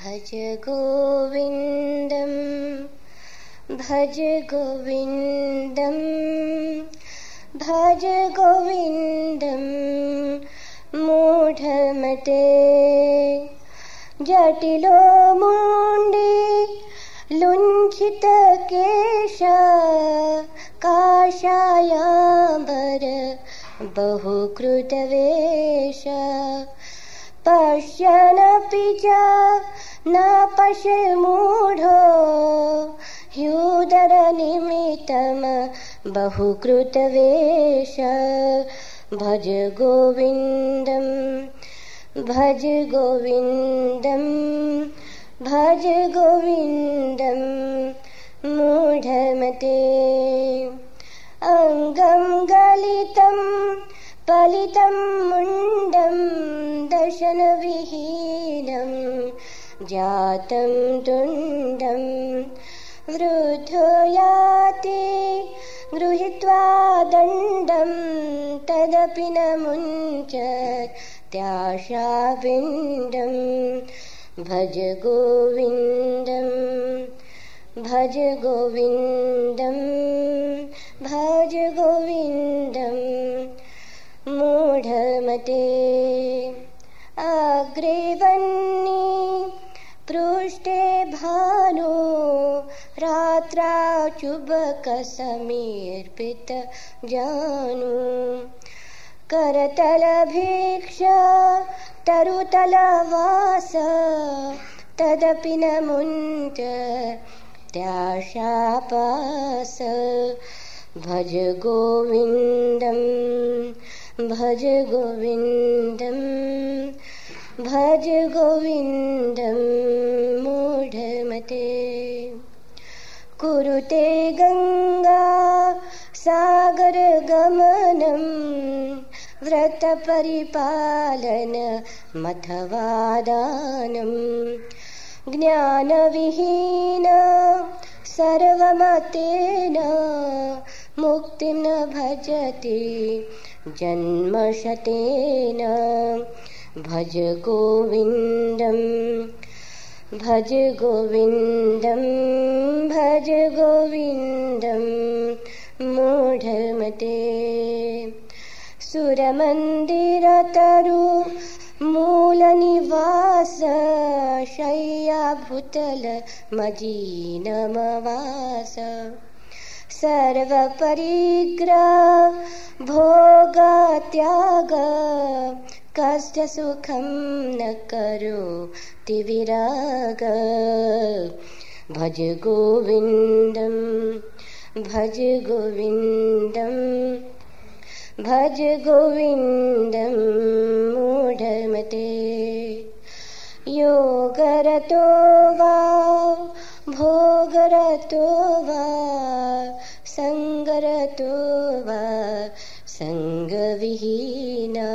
भज गोविन्दं भज गोविन्दं भज गोविन्दं मूढमते। जटिलो मुण्डे लुञ्छितकेश काषायाम्बर बहुकृतवेश पश्यनपि च न पश्यमूढो ह्यूदरनिमित्तं बहुकृतवेश। भज गोविन्दं भज गोविन्दं भज गोविन्दं मूढमते। अङ्गं गलितं पलितं मुण्डं दशनविहीनं जातं तुण्डं वृद्धो याति गृहीत्वा दण्डं तदपि न त्याशापिण्डं भज गोविन्दं भज गोविन्दं भज गोविन्दं मूढमते। अग्रे वह्नि पृष्ठे भानु रात्राचुबकसमीर्पित जानु। करतलभिक्ष तरुतलवास तदपि न मुञ्च त्याशापास। भज गोविन्दं भज गोविन्दं भज गोविन्दं मूढमते। कुरुते गङ्गा सागरगमनं व्रतपरिपालन मथवादानं। ज्ञानविहीन सर्वमतेन मुक्तिं न भजति जन्मशतेन। भज गोविन्दं भज गोविन्दं भज गोविन्दं मूढमते। सुरमन्दिरतरु मूलनिवास शय्याभूतल मजीनमवास सर्वपरिग्रह भोगत्याग कस्य सुखं न करोति विराग। भज गोविन्दं भज गोविन्दं भज गोविन्दं मूढमते। योगरतो वा भोगरतो वा सङ्गरतो वा सङ्गविहीना।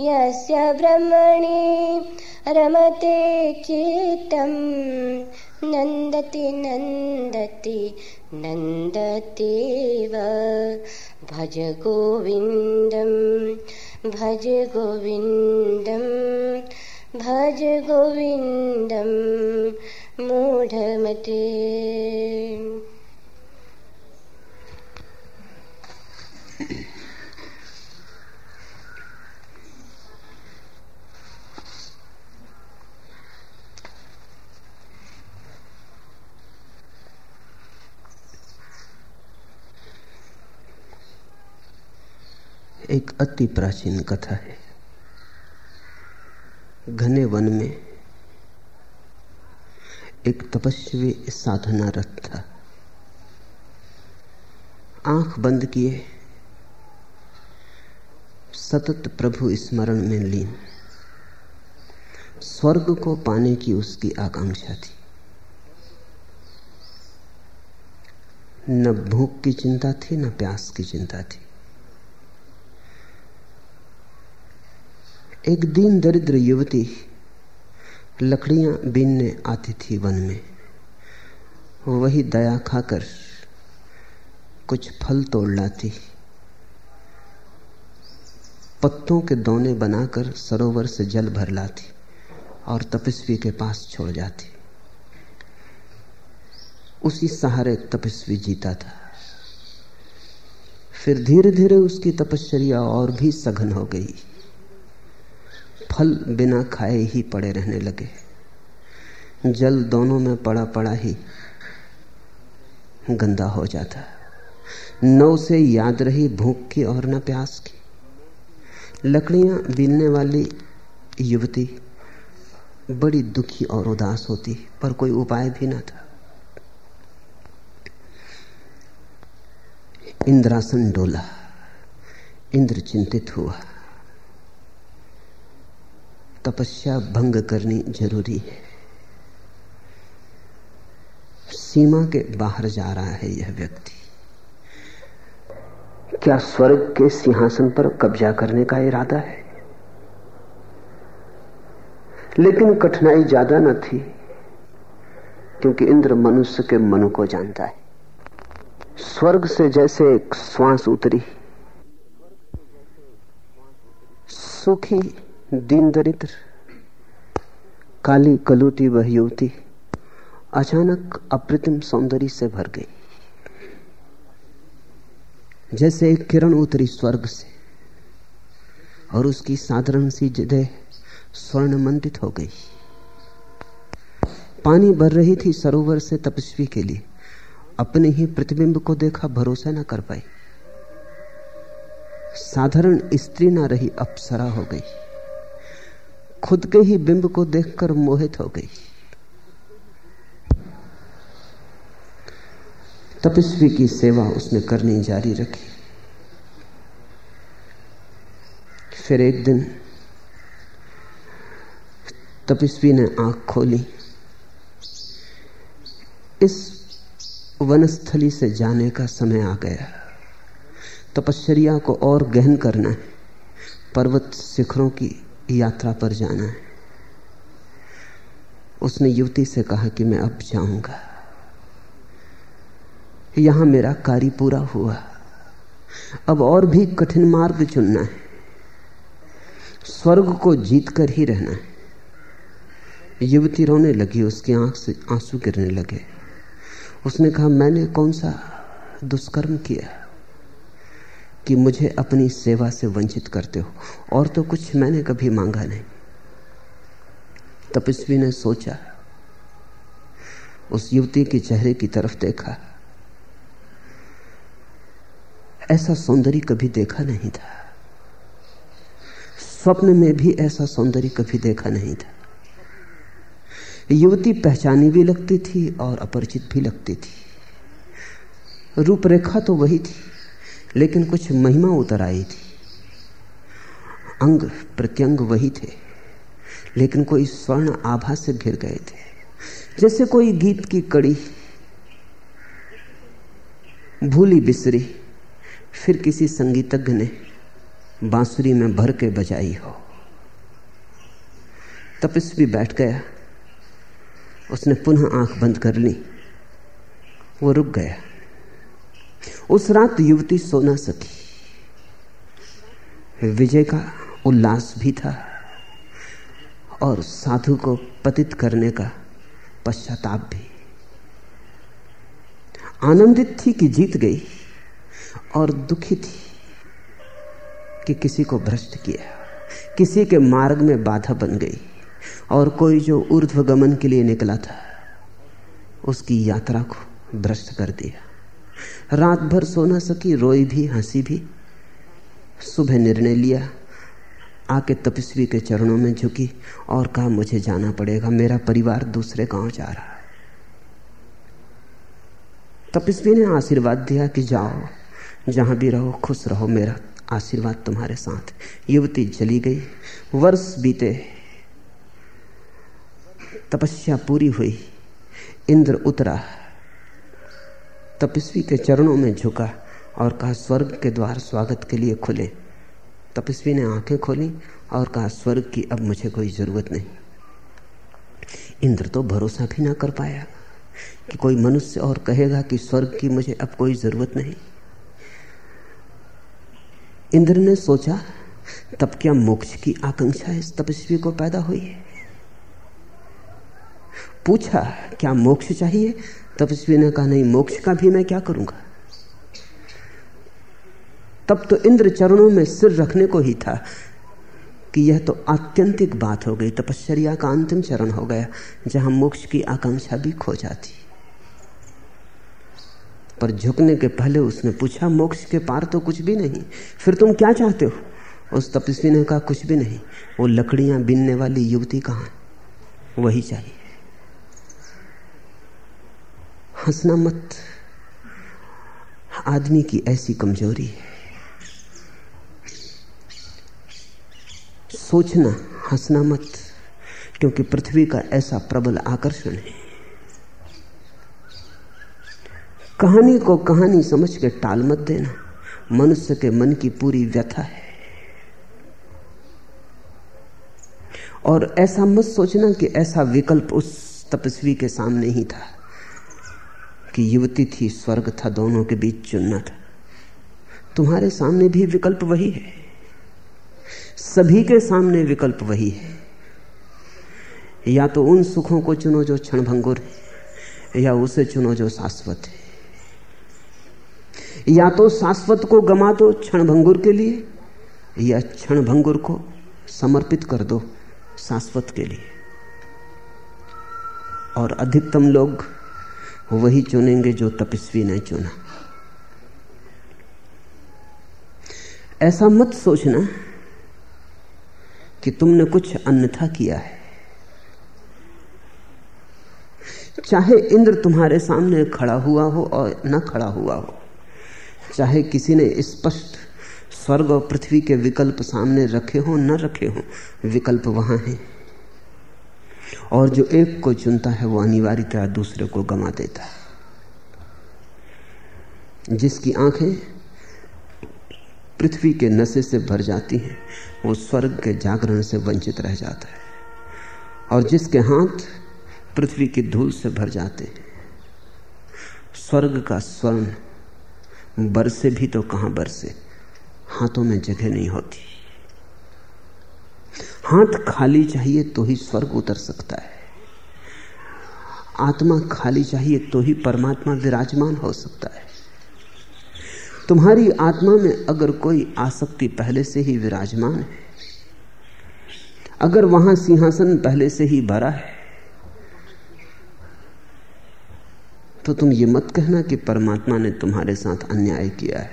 यस्य ब्रह्मणि रमते चित्तं नन्दति नन्दति नन्दत्येव भज गोविन्दं भज गोविन्दं भज गोविन्दं मूढमते। एक अति प्राचीन कथा है। घने वन में एक तपस्वी साधनारत था। आँख बंद किए, सतत प्रभु स्मरण में लीन। स्वर्ग को पाने की उसकी आकांक्षा थी। न भूख की चिंता थी, न प्यास की चिंता थी। एक दिन दरिद्र युवती लकड़ियाँ बीनने आती थी वन में। वही दया खाकर कुछ फल तोड़ लाती। पत्तों के दोने बनाकर सरोवर से जल भर लाती और तपस्वी के पास छोड़ जाती। उसी सहारे तपस्वी जीता था। फिर धीरे धीरे उसकी तपश्चर्या और भी सघन हो गई। फल बिना खाए ही पड़े रहने लगे। जल दोनों में पड़ा पड़ा ही गंदा हो जाता। नौ से याद रही भूख की और न प्यास की। लकड़ियाँ बीनने वाली युवती बड़ी दुखी और उदास होती, पर कोई उपाय भी ना था। इंद्रासन डोला, इंद्र चिंतित हुआ। तपस्या भंग करनी ज़रूरी है। सीमा के बाहर जा रहा है यह व्यक्ति। क्या स्वर्ग के सिंहासन पर कब्जा करने का इरादा है? लेकिन कठिनाई ज़्यादा न थी, क्योंकि इंद्र मनुष्य के मन को जानता है। स्वर्ग से जैसे एक श्वास उतरी, सुखी दीन दरिद्र, काली कलूटी वह युवती अचानक अप्रतिम सौंदर्य से भर गई। जैसे एक किरण उतरी स्वर्ग से और उसकी साधारण सी जदय स्वर्ण मंडित हो गई। पानी भर रही थी सरोवर से तपस्वी के लिए। अपने ही प्रतिबिंब को देखा भरोसा न कर पाई। साधारण स्त्री ना रही, अप्सरा हो गई। खुद के ही बिंब को देखकर मोहित हो गई। तपस्वी की सेवा उसने करनी जारी रखी। फिर एक दिन तपस्वी ने आँख खोली। इस वनस्थली से जाने का समय आ गया। तपश्चर्या को और गहन करना है। पर्वत शिखरों की यात्रा पर जाना है। उसने युवती से कहा कि मैं अब जाऊँगा। यहाँ मेरा कार्य पूरा हुआ। अब और भी कठिन मार्ग चुनना है। स्वर्ग को जीत कर ही रहना है। युवती रोने लगी, उसकी आँख से आँसू गिरने लगे। उसने कहा, मैंने कौन सा दुष्कर्म किया? कि मुझे अपनी सेवा से वंचित करते हो। और तो कुछ मैंने कभी मांगा नहीं। तपस्वी ने सोचा, उस युवती के चेहरे की तरफ़ देखा। ऐसा सौंदर्य कभी देखा नहीं था। स्वप्न में भी ऐसा सौंदर्य कभी देखा नहीं था। युवती पहचानी भी लगती थी और अपरिचित भी लगती थी। रूपरेखा तो वही थी। लेकिन कुछ महिमा उतर आई थी। अंग प्रत्यंग वही थे, लेकिन कोई स्वर्ण आभा से घिर गए थे। जैसे कोई गीत की कड़ी भूली बिसरी, फिर किसी संगीतज्ञ ने बांसुरी में भर के बजाई हो। तपस्वी बैठ गया, उसने पुनः आँख बंद कर ली, वो रुक गया। उस रात युवती सो ना सकी विजय का उल्लास भी था और साधु को पतित करने का पश्चाताप भी। आनंदित थी कि जीत गई और दुखी थी कि किसी को भ्रष्ट किया, किसी के मार्ग में बाधा बन गई और कोई जो ऊर्ध्व गमन के लिए निकला था, उसकी यात्रा को भ्रष्ट कर दिया। रात भर सो ना सकी रोई भी, हँसी भी। सुबह निर्णय लिया। आके तपस्वी के चरणों में झुकी। और कहा, मुझे जाना पड़ेगा, मेरा परिवार दूसरे गाँव जा रहा है। तपस्वी ने आशीर्वाद दिया कि जाओ, जहाँ भी रहो, खुश रहो, मेरा आशीर्वाद तुम्हारे साथ युवती चली गई। वर्ष बीते। तपस्या पूरी हुई। इंद्र उतरा। तपस्वी के चरणों में झुका और कहा, स्वर्ग के द्वार स्वागत के लिए खुले। तपस्वी ने आँखें खोली और कहा, स्वर्ग की अब मुझे कोई ज़रूरत नहीं। इंद्र तो भरोसा भी ना कर पाया कि कोई मनुष्य और कहेगा कि स्वर्ग की मुझे अब कोई ज़रूरत नहीं। इंद्र ने सोचा, तब क्या मोक्ष की आकांक्षा इस तपस्वी को पैदा हुई है? पूछा, क्या मोक्ष चाहिए? तपस्वी ने कहा, नहीं, मोक्ष का भी मैं क्या करूँगा? तब तो इंद्र चरणों में सिर रखने को ही था कि यह तो आत्यंतिक बात हो गई, तपश्चर्या का अंतिम चरण हो गया, जहाँ मोक्ष की आकांक्षा भी खो जाती। पर झुकने के पहले उसने पूछा, मोक्ष के पार तो कुछ भी नहीं, फिर तुम क्या चाहते हो? उस तपस्वी ने कहा, कुछ भी नहीं, वो लकड़ियाँ बीनने वाली युवती कहाँ वही चाहिए। हंसना मत। आदमी की ऐसी कमज़ोरी। है सोचना, हंसना मत, क्योंकि पृथ्वी का ऐसा प्रबल आकर्षण है। कहानी को कहानी समझ के टाल मत देना। मनुष्य के मन की पूरी व्यथा है। और ऐसा मत सोचना कि ऐसा विकल्प उस तपस्वी के सामने ही था। कि युवती थी, स्वर्ग था, दोनों के बीच चुनना था। तुम्हारे सामने भी विकल्प वही है। सभी के सामने विकल्प वही है। या तो उन सुखों को चुनो जो क्षणभंगुर है, या उसे चुनो जो शाश्वत है। या तो शाश्वत को गमा दो क्षणभंगुर के लिए, या क्षणभंगुर को समर्पित कर दो शाश्वत के लिए। और अधिकतम लोग वही चुनेंगे जो तपस्वी ने चुना। ऐसा मत सोचना कि तुमने कुछ अन्यथा किया है। चाहे इंद्र तुम्हारे सामने खड़ा हुआ हो और न खड़ा हुआ हो, चाहे किसी ने स्पष्ट स्वर्ग और पृथ्वी के विकल्प सामने रखे हो, न रखे हो, विकल्प वहाँ है। और जो एक को चुनता है, वो अनिवार्यतः दूसरे को गमा देता है। जिसकी आँखें पृथ्वी के नशे से भर जाती हैं, वो स्वर्ग के जागरण से वंचित रह जाता है। और जिसके हाथ पृथ्वी की धूल से भर जाते हैं, स्वर्ग का स्वर्ण बरसे भी तो कहाँ बरसे, हाथों में जगह नहीं होती। हाथ खाली चाहिए तो ही स्वर्ग उतर सकता है। आत्मा खाली चाहिए तो ही परमात्मा विराजमान हो सकता है। तुम्हारी आत्मा में अगर कोई आसक्ति पहले से ही विराजमान है, अगर वहाँ सिंहासन पहले से ही भरा है तो तुम ये मत कहना कि परमात्मा ने तुम्हारे साथ अन्याय किया है।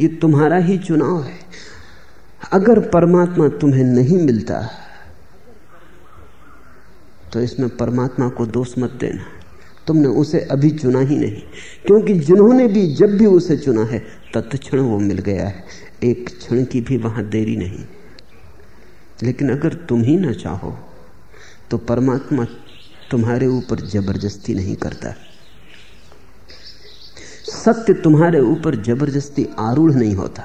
ये तुम्हारा ही चुनाव है। अगर परमात्मा तुम्हें नहीं मिलता तो इसमें परमात्मा को दोष मत देना। तुमने उसे अभी चुना ही नहीं, क्योंकि जिन्होंने भी जब भी उसे चुना है, तत्क्षण वो मिल गया है। एक क्षण की भी वहाँ देरी नहीं। लेकिन अगर तुम ही ना चाहो तो परमात्मा तुम्हारे ऊपर ज़बरदस्ती नहीं करता। सत्य तुम्हारे ऊपर ज़बरदस्ती आरूढ़ नहीं होता।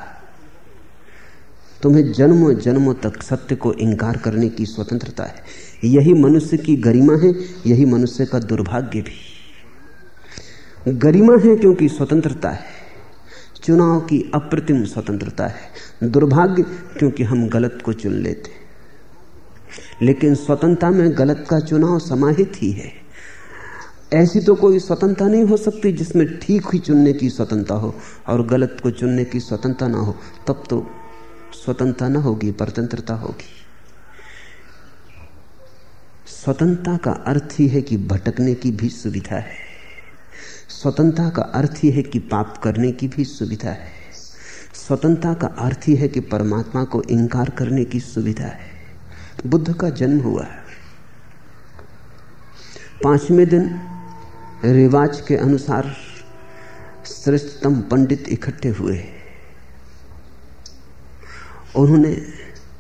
तुम्हें जन्मों जन्मों तक सत्य को इंकार करने की स्वतंत्रता है। यही मनुष्य की गरिमा है, यही मनुष्य का दुर्भाग्य भी। गरिमा है क्योंकि स्वतंत्रता है। चुनाव की अप्रतिम स्वतंत्रता है। दुर्भाग्य क्योंकि हम गलत को चुन लेते लेकिन स्वतंत्रता में गलत का चुनाव समाहित ही है। ऐसी तो कोई स्वतंत्रता नहीं हो सकती जिसमें ठीक ही चुनने की स्वतंत्रता हो और गलत को चुनने की स्वतंत्रता ना हो। तब तो स्वतंत्रता ना होगी, परतंत्रता होगी। स्वतंत्रता का अर्थ ही है कि भटकने की भी सुविधा है। स्वतंत्रता का अर्थ ही है कि पाप करने की भी सुविधा है। स्वतंत्रता का अर्थ ही है कि परमात्मा को इंकार करने की सुविधा है। बुद्ध का जन्म हुआ है। पाँचवें दिन रिवाज के अनुसार श्रेष्ठतम पंडित इकट्ठे हुए। उन्होंने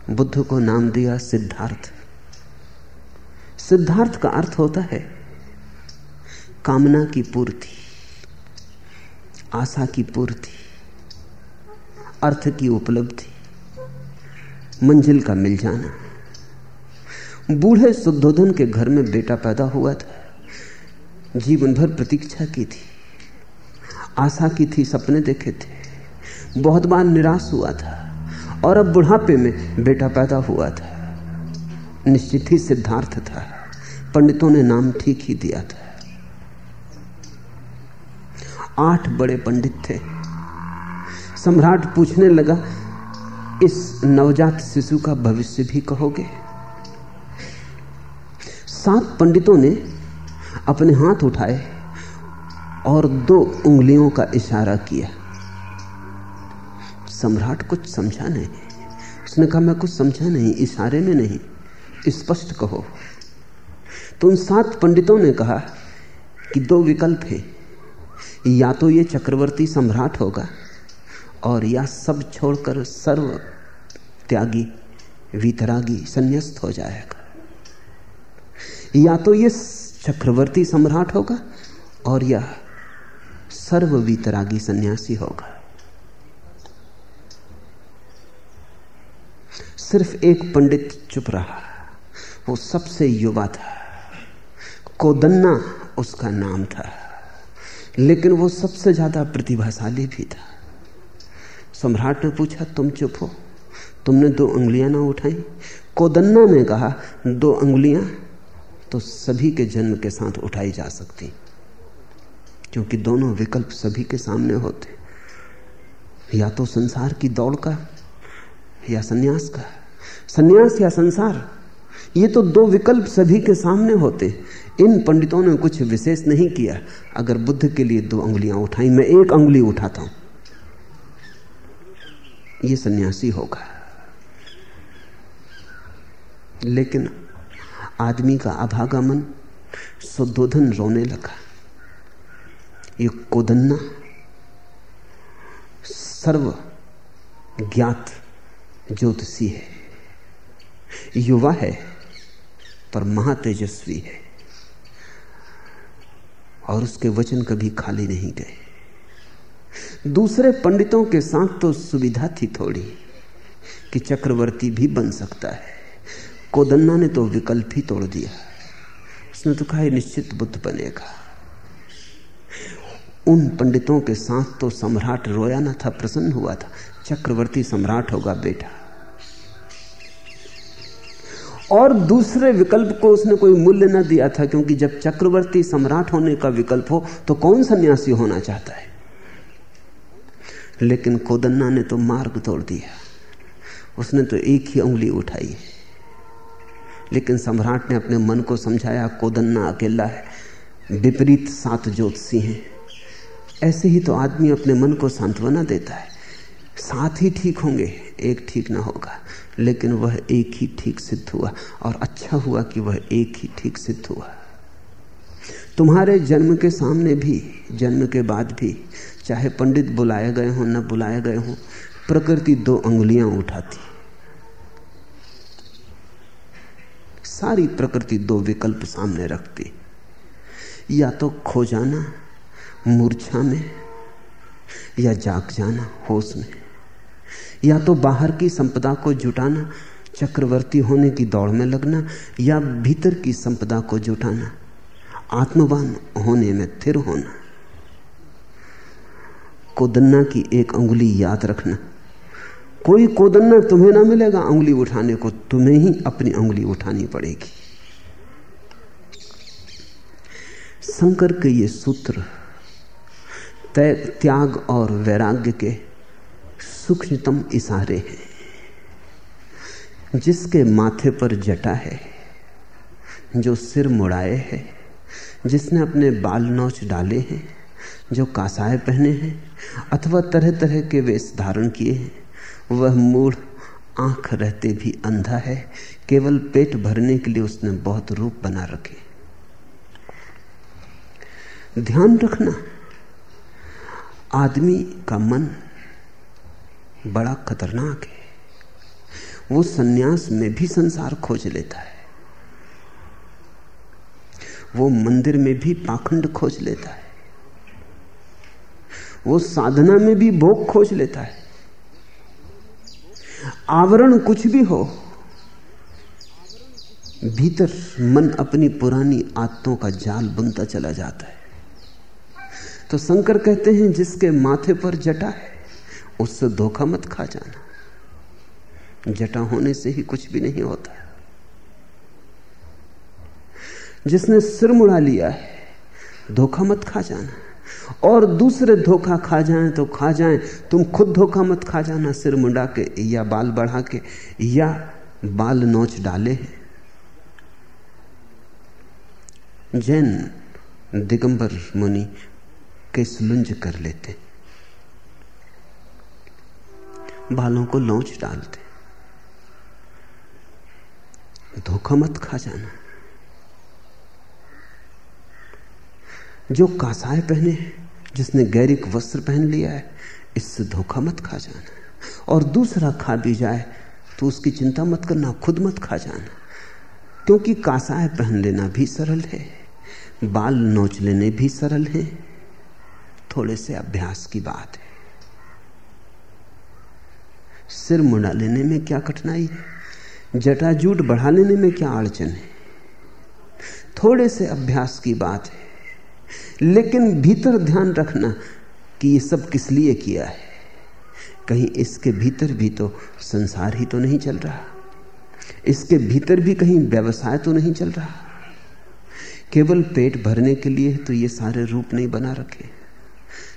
बुद्ध को नाम दिया सिद्धार्थ। सिद्धार्थ का अर्थ होता है कामना की पूर्ति, आशा की पूर्ति, अर्थ की उपलब्धि, मंजिल का मिल जाना। बूढ़े शुद्धोधन के घर में बेटा पैदा हुआ था, जीवन भर प्रतीक्षा की थी, आशा की थी, सपने देखे थे। बहुत बार निराश हुआ था। और अब बुढ़ापे में बेटा पैदा हुआ था। निश्चित ही सिद्धार्थ था। पंडितों ने नाम ठीक ही दिया था। आठ बड़े पंडित थे। सम्राट पूछने लगा, इस नवजात शिशु का भविष्य भी कहोगे? सात पंडितों ने अपने हाथ उठाए और दो उंगलियों का इशारा किया। सम्राट कुछ समझा नहीं। उसने कहा, मैं कुछ समझा नहीं, इशारे में नहीं स्पष्ट कहो। तो उन सात पंडितों ने कहा कि दो विकल्प हैं। या तो ये चक्रवर्ती सम्राट होगा, और या सब छोड़कर सर्व त्यागी, वितरागी, संन्यास्त हो जाएगा। या तो ये चक्रवर्ती सम्राट होगा, और या सर्व वितरागी सन्यासी होगा। सिर्फ़ एक पंडित चुप रहा। वो सबसे युवा था। कोदन्ना उसका नाम था। लेकिन वो सबसे ज़्यादा प्रतिभाशाली भी था। सम्राट ने पूछा, तुम चुप हो? तुमने दो उंगलियाँ ना उठाई? कोदन्ना ने कहा, दो उंगलियाँ तो सभी के जन्म के साथ उठाई जा सकती, क्योंकि दोनों विकल्प सभी के सामने होते। या तो संसार की दौड़ का, या सन्यास का। सन्यास या संसार। ये तो दो विकल्प सभी के सामने होते। इन पंडितों ने कुछ विशेष नहीं किया। अगर बुद्ध के लिए दो उंगलियाँ उठाई, मैं एक उंगली उठाता हूँ। ये सन्यासी होगा। लेकिन आदमी का अभागा मन सुदोधन रोने लगा। ये कोदन्ना सर्व ज्ञात ज्योतिषी है। युवा है, पर महातेजस्वी है। और उसके वचन कभी खाली नहीं गए। दूसरे पंडितों के साथ तो सुविधा थी थोड़ी, कि चक्रवर्ती भी बन सकता है। कोदन्ना ने तो विकल्प ही तोड़ दिया। उसने तो कहा निश्चित बुद्ध बनेगा। उन पंडितों के साथ तो सम्राट रोया ना था, प्रसन्न हुआ था। चक्रवर्ती सम्राट होगा बेटा। और दूसरे विकल्प को उसने कोई मूल्य न दिया था, क्योंकि जब चक्रवर्ती सम्राट होने का विकल्प हो तो कौन सन्यासी होना चाहता है? लेकिन कोदन्ना ने तो मार्ग तोड़ दिया। उसने तो एक ही उंगली उठाई। लेकिन सम्राट ने अपने मन को समझाया कोदन्ना अकेला है, विपरीत सात ज्योतिषी हैं। ऐसे ही तो आदमी अपने मन को सांत्वना देता है। साथ ही ठीक होंगे, एक ठीक ना होगा। लेकिन वह एक ही ठीक सिद्ध हुआ और अच्छा हुआ कि वह एक ही ठीक सिद्ध हुआ। तुम्हारे जन्म के सामने भी, जन्म के बाद भी, चाहे पंडित बुलाए गए हों, न बुलाए गए हों, प्रकृति दो अंगुलियाँ उठाती। सारी प्रकृति दो विकल्प सामने रखती। या तो खो जाना, मूर्छा में, या जाग जाना, होश में। या तो बाहर की संपदा को जुटाना, चक्रवर्ती होने की दौड़ में लगना, या भीतर की संपदा को जुटाना, आत्मवान होने में थिर होना। कोदन्ना की एक अंगुली याद रखना। कोई कोदन्ना तुम्हें ना मिलेगा उंगली उठाने को, तुम्हें ही अपनी उंगली उठानी पड़ेगी। शंकर के ये सूत्र त्याग और वैराग्य के सूक्ष्मतम इशारे हैं, जिसके माथे पर जटा है, जो सिर मुड़ाए है, जिसने अपने बाल नौच डाले हैं, जो कासाए पहने हैं, अथवा तरह तरह के वेश धारण किए हैं, वह मूढ़ आँख रहते भी अंधा है, केवल पेट भरने के लिए उसने बहुत रूप बना रखे। ध्यान रखना, आदमी का मन बड़ा खतरनाक है। वो सन्यास में भी संसार खोज लेता है। वो मंदिर में भी पाखंड खोज लेता है। वो साधना में भी भोग खोज लेता है। आवरण कुछ भी हो, भीतर मन अपनी पुरानी आदतों का जाल बुनता चला जाता है। तो शंकर कहते हैं, जिसके माथे पर जटा है उससे धोखा मत खा जाना। जटा होने से ही कुछ भी नहीं होता। जिसने सिर मुड़ा लिया है, धोखा मत खा जाना। और दूसरे धोखा खा जाएँ तो खा जाएँ। तुम खुद धोखा मत खा जाना, सिर मुंडा के या बाल बढ़ा के या बाल नोच डाले हैं। जैन दिगंबर मुनि केस लुंज कर लेते बालों को लौच डालते। धोखा मत खा जाना। जो कासाय पहने जिसने गैरिक वस्त्र पहन लिया है, इससे धोखा मत खा जाना। और दूसरा खा भी जाए तो उसकी चिंता मत करना, खुद मत खा जाना। क्योंकि कासाय पहन लेना भी सरल है, बाल नोच लेने भी सरल है। थोड़े से अभ्यास की बात है। सिर मुड़ा लेने में क्या कठिनाई है? जटाजूट बढ़ा लेने में क्या अड़चन है? थोड़े से अभ्यास की बात है, लेकिन भीतर ध्यान रखना कि ये सब किस लिए किया है। कहीं इसके भीतर भी तो संसार ही तो नहीं चल रहा। इसके भीतर भी कहीं व्यवसाय तो नहीं चल रहा। केवल पेट भरने के लिए तो ये सारे रूप नहीं बना रखे।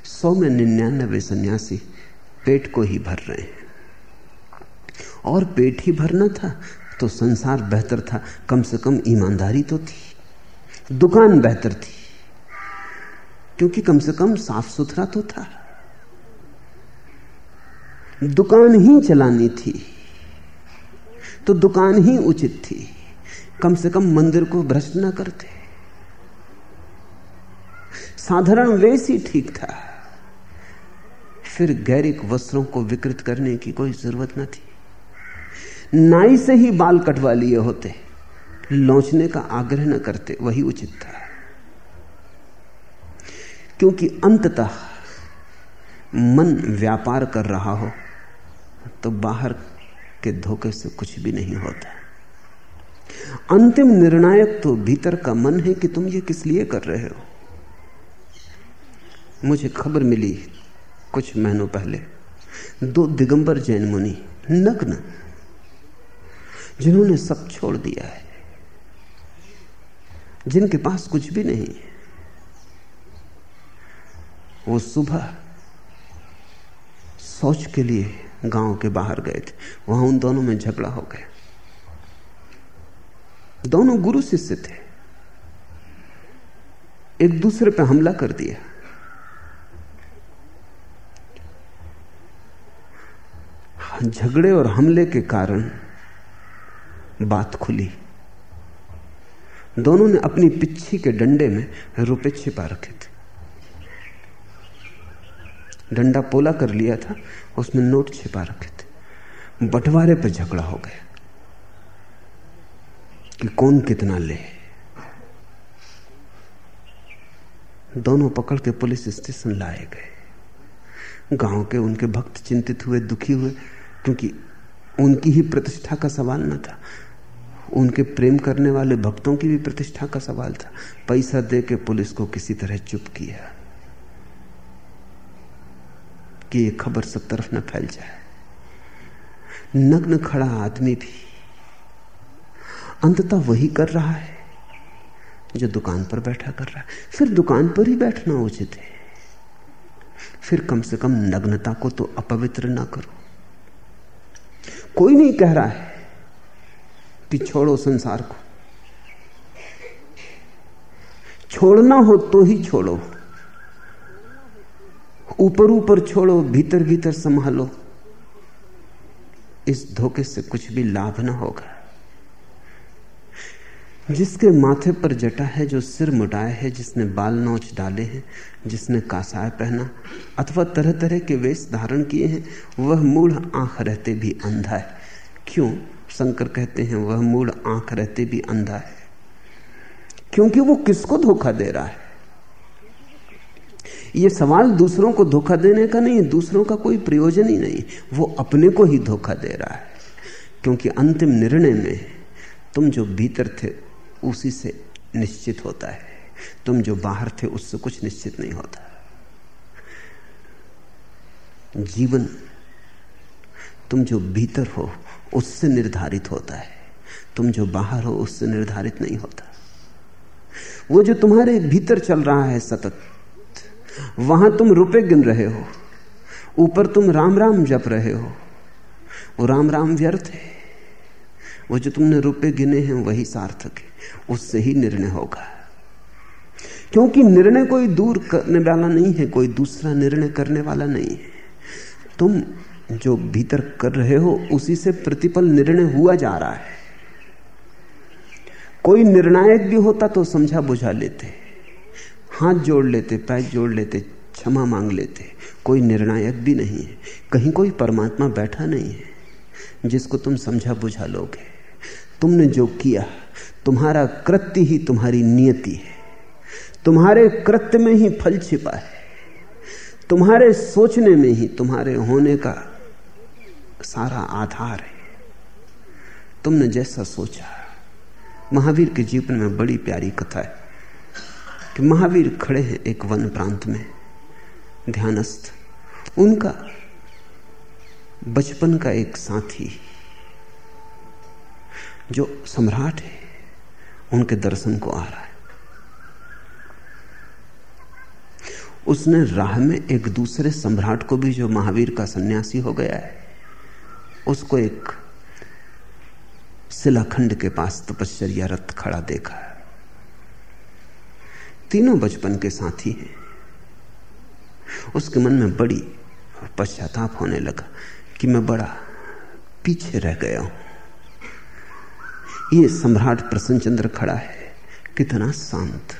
सौ में निन्यानबे सन्यासी पेट को ही भर रहे हैं। और पेट ही भरना था तो संसार बेहतर था। कम से कम ईमानदारी तो थी, दुकान बेहतर थी, क्योंकि कम से कम साफ़ सुथरा तो था। दुकान ही चलानी थी तो दुकान ही उचित थी। कम से कम मंदिर को भ्रष्ट ना करते। साधारण वेश ही ठीक था। फिर गैरिक वस्त्रों को विकृत करने की कोई ज़रूरत न थी। नाई से ही बाल कटवा लिए होते, लौचने का आग्रह न करते, वही उचित था। क्योंकि अंततः मन व्यापार कर रहा हो तो बाहर के धोखे से कुछ भी नहीं होता। अंतिम निर्णायक तो भीतर का मन है कि तुम ये किस लिए कर रहे हो। मुझे खबर मिली कुछ महीनों पहले, दो दिगंबर जैन मुनि, नग्न जिन्होंने सब छोड़ दिया है, जिनके पास कुछ भी नहीं वो सुबह सोच के लिए गाँव के बाहर गए थे। वहाँ उन दोनों में झगड़ा हो गया। दोनों गुरु शिष्य थे। एक दूसरे पर हमला कर दिया। झगड़े और हमले के कारण बात खुली। दोनों ने अपनी पिच्छी के डंडे में रुपए छिपा रखे थे। डंडा पोला कर लिया था, उसमें नोट छिपा रखे थे। बंटवारे पर झगड़ा हो गया कि कौन कितना ले। दोनों पकड़ के पुलिस स्टेशन लाए गए। गाँव के उनके भक्त चिंतित हुए, दुखी हुए, क्योंकि उनकी ही प्रतिष्ठा का सवाल न था। उनके प्रेम करने वाले भक्तों की भी प्रतिष्ठा का सवाल था। पैसा दे के पुलिस को किसी तरह चुप किया। कि ये खबर सब तरफ़ न फैल जाए। नग्न खड़ा आदमी भी अंततः वही कर रहा है, जो दुकान पर बैठा कर रहा है। फिर दुकान पर ही बैठना उचित है। फिर कम से कम नग्नता को तो अपवित्र ना करो। कोई नहीं कह रहा है कि छोड़ो संसार को। छोड़ना हो तो ही छोड़ो। ऊपर ऊपर छोड़ो, भीतर भीतर संभालो। इस धोखे से कुछ भी लाभ ना होगा। जिसके माथे पर जटा है, जो सिर मुटाए है, जिसने बाल नोच डाले हैं, जिसने कासाय पहना, अथवा तरह तरह के वेश धारण किए हैं, वह मूढ़ आँख रहते भी अंधा है। क्यों? शंकर कहते हैं, वह मूड आँख रहते भी अंधा है। क्योंकि वो किसको धोखा दे रहा है? ये सवाल दूसरों को धोखा देने का नहीं, दूसरों का कोई प्रयोजन ही नहीं। वो अपने को ही धोखा दे रहा है। क्योंकि अंतिम निर्णय में तुम जो भीतर थे, उसी से निश्चित होता है। तुम जो बाहर थे, उससे कुछ निश्चित नहीं होता। जीवन, तुम जो भीतर हो उससे निर्धारित होता है। तुम जो बाहर हो, उससे निर्धारित नहीं होता। वो जो तुम्हारे भीतर चल रहा है सतत, वहाँ तुम रुपए गिन रहे हो। ऊपर तुम राम राम जप रहे हो। वो राम राम व्यर्थ है। वो जो तुमने रुपए गिने हैं, वही सार्थक है। उससे ही निर्णय होगा। क्योंकि निर्णय कोई दूर करने वाला नहीं है, कोई दूसरा निर्णय करने वाला नहीं है। तुम जो भीतर कर रहे हो, उसी से प्रतिपल निर्णय हुआ जा रहा है। कोई निर्णायक भी होता तो समझा बुझा लेते, हाथ जोड़ लेते, पैर जोड़ लेते, क्षमा मांग लेते। कोई निर्णायक भी नहीं है, कहीं कोई परमात्मा बैठा नहीं है, जिसको तुम समझा बुझा लोगे। तुमने जो किया, तुम्हारा कृत्य ही तुम्हारी नियति है। तुम्हारे कृत्य में ही फल छिपा है। तुम्हारे सोचने में ही, तुम्हारे होने का सारा आधार है। तुमने जैसा सोचा, महावीर के जीवन में बड़ी प्यारी कथा है कि महावीर खड़े हैं एक वन प्रांत में, ध्यानस्थ। उनका बचपन का एक साथी, जो सम्राट है, उनके दर्शन को आ रहा है। उसने राह में एक दूसरे सम्राट को भी, जो महावीर का सन्यासी हो गया है उसको एक शिलाखंड के पास तपश्चर्या रथ खड़ा देखा तीनों बचपन के साथी हैं। उसके मन में बड़ी पश्चाताप होने लगा कि मैं बड़ा पीछे रह गया हूँ। ये सम्राट प्रसन्नचंद्र खड़ा है। कितना शांत,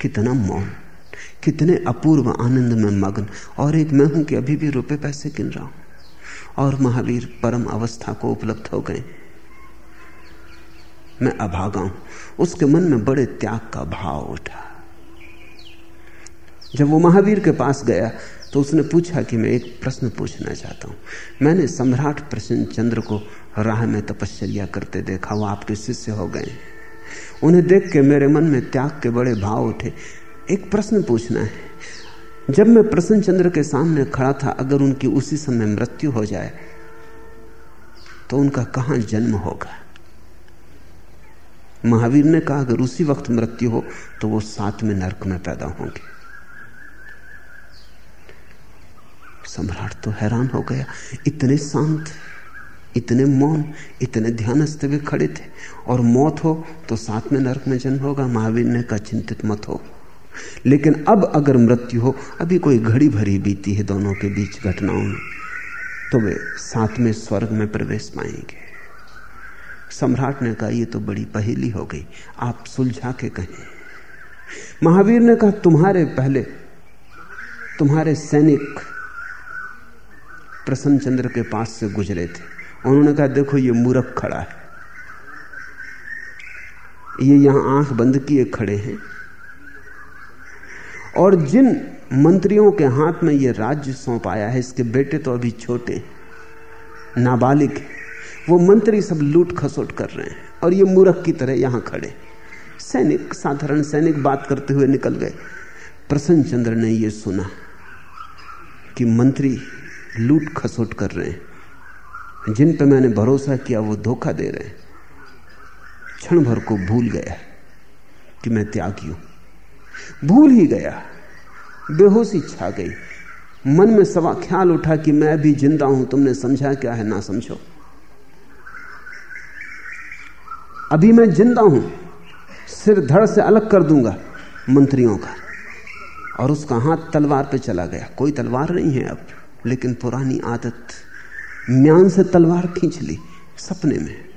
कितना मौन, कितने अपूर्व आनंद में मग्न। और एक मैं हूँ कि अभी भी रुपए पैसे गिन रहा हूँ। और महावीर परम अवस्था को उपलब्ध हो गए। मैं अभागा हूँ। उसके मन में बड़े त्याग का भाव उठा। जब वो महावीर के पास गया तो उसने पूछा कि मैं एक प्रश्न पूछना चाहता हूँ। मैंने सम्राट प्रसन्न चंद्र को राह में तपश्चर्या करते देखा। वो आपके शिष्य हो गए। उन्हें देख के मेरे मन में त्याग के बड़े भाव उठे। एक प्रश्न पूछना है। जब मैं प्रसन्न चंद्र के सामने खड़ा था, अगर उनकी उसी समय मृत्यु हो जाए तो उनका कहाँ जन्म होगा? महावीर ने कहा, अगर उसी वक्त मृत्यु हो तो वो साथ में नरक में पैदा होंगे। सम्राट तो हैरान हो गया। इतने शांत, इतने मौन, इतने ध्यानस्थ भी खड़े थे। और मौत हो तो साथ में नरक में जन्म होगा। महावीर ने कहा, चिंतित मत हो। लेकिन अब अगर मृत्यु हो, अभी कोई घड़ी भरी बीती है दोनों के बीच घटनाओं में तो वे साथ में स्वर्ग में प्रवेश पाएँगे। सम्राट ने कहा यह तो बड़ी पहेली हो गई, आप सुलझा के कहें। महावीर ने कहा, तुम्हारे पहले, तुम्हारे सैनिक प्रसन्न चंद्र के पास से गुजरे थे। उन्होंने कहा, देखो, ये मूर्ख खड़ा है। ये यहाँ आँख बंद किए खड़े हैं। और जिन मंत्रियों के हाथ में ये राज्य सौंप आया है, इसके बेटे तो अभी छोटे, नाबालिग वो मंत्री सब लूट खसोट कर रहे हैं और ये मूर्ख की तरह यहाँ खड़े सैनिक, साधारण सैनिक बात करते हुए निकल गए। प्रसन्न चंद्र ने यह सुना कि मंत्री लूट खसोट कर रहे हैं। जिन पर मैंने भरोसा किया, वो धोखा दे रहे हैं। क्षण भर को भूल गया कि मैं त्यागी हूँ। भूल ही गया। बेहोशी छा गई। मन में सवा ख्याल उठा कि मैं भी ज़िंदा हूँ, तुमने समझा क्या है, ना समझो। अभी मैं ज़िंदा हूँ, सिर धड़ से अलग कर दूँगा मंत्रियों का। और उसका हाथ तलवार पे चला गया। कोई तलवार नहीं है अब, लेकिन पुरानी आदत म्यान से तलवार खींच ली, सपने में।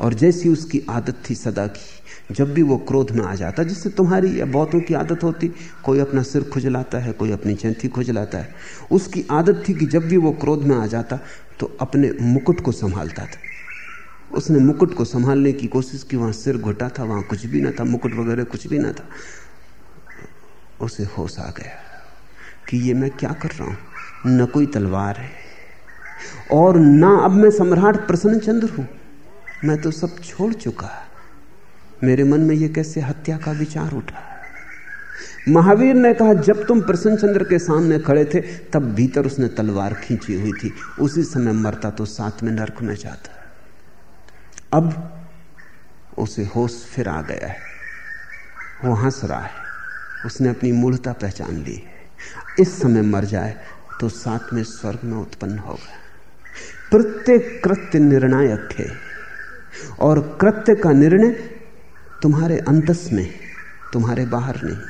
और जैसी उसकी आदत थी सदा की, जब भी वो क्रोध में आ जाता, जिससे तुम्हारी या बहुतों की आदत होती, कोई अपना सिर खुजलाता है, कोई अपनी चैंथी खुजलाता है। उसकी आदत थी कि जब भी वो क्रोध में आ जाता तो अपने मुकुट को संभालता था। उसने मुकुट को संभालने की कोशिश की, वहाँ सिर घुटा था, वहाँ कुछ भी ना था, मुकुट वगैरह कुछ भी ना था। उसे होश आ गया कि ये मैं क्या कर रहा हूँ? न कोई तलवार है। और ना अब मैं सम्राट प्रसन्न चंद्र हूँ। मैं तो सब छोड़ चुका। मेरे मन में यह कैसे हत्या का विचार उठा? महावीर ने कहा, जब तुम प्रसन्न चंद्र के सामने खड़े थे, तब भीतर उसने तलवार खींची हुई थी। उसी समय मरता तो साथ में नरक में जाता। अब उसे होश फिर आ गया है। वो हंस रहा है। उसने अपनी मूलता पहचान ली है। इस समय मर जाए तो साथ में स्वर्ग में उत्पन्न होगा। प्रत्येक कृत्य निर्णायक है। और कृत्य का निर्णय तुम्हारे अंतस में, तुम्हारे बाहर नहीं।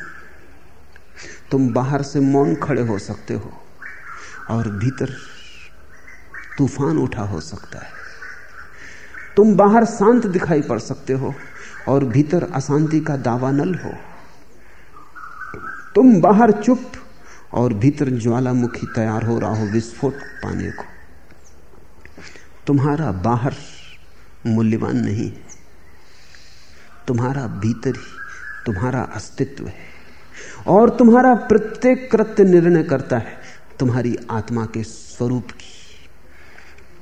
तुम बाहर से मौन खड़े हो सकते हो और भीतर तूफ़ान उठा हो सकता है। तुम बाहर शांत दिखाई पड़ सकते हो और भीतर अशांति का दावानल हो। तुम बाहर चुप और भीतर ज्वालामुखी तैयार हो रहा हो विस्फोट पाने को। तुम्हारा बाहर मूल्यवान नहीं है। तुम्हारा भीतर ही तुम्हारा अस्तित्व है और तुम्हारा प्रत्येक कृत्य निर्णय करता है तुम्हारी आत्मा के स्वरूप की।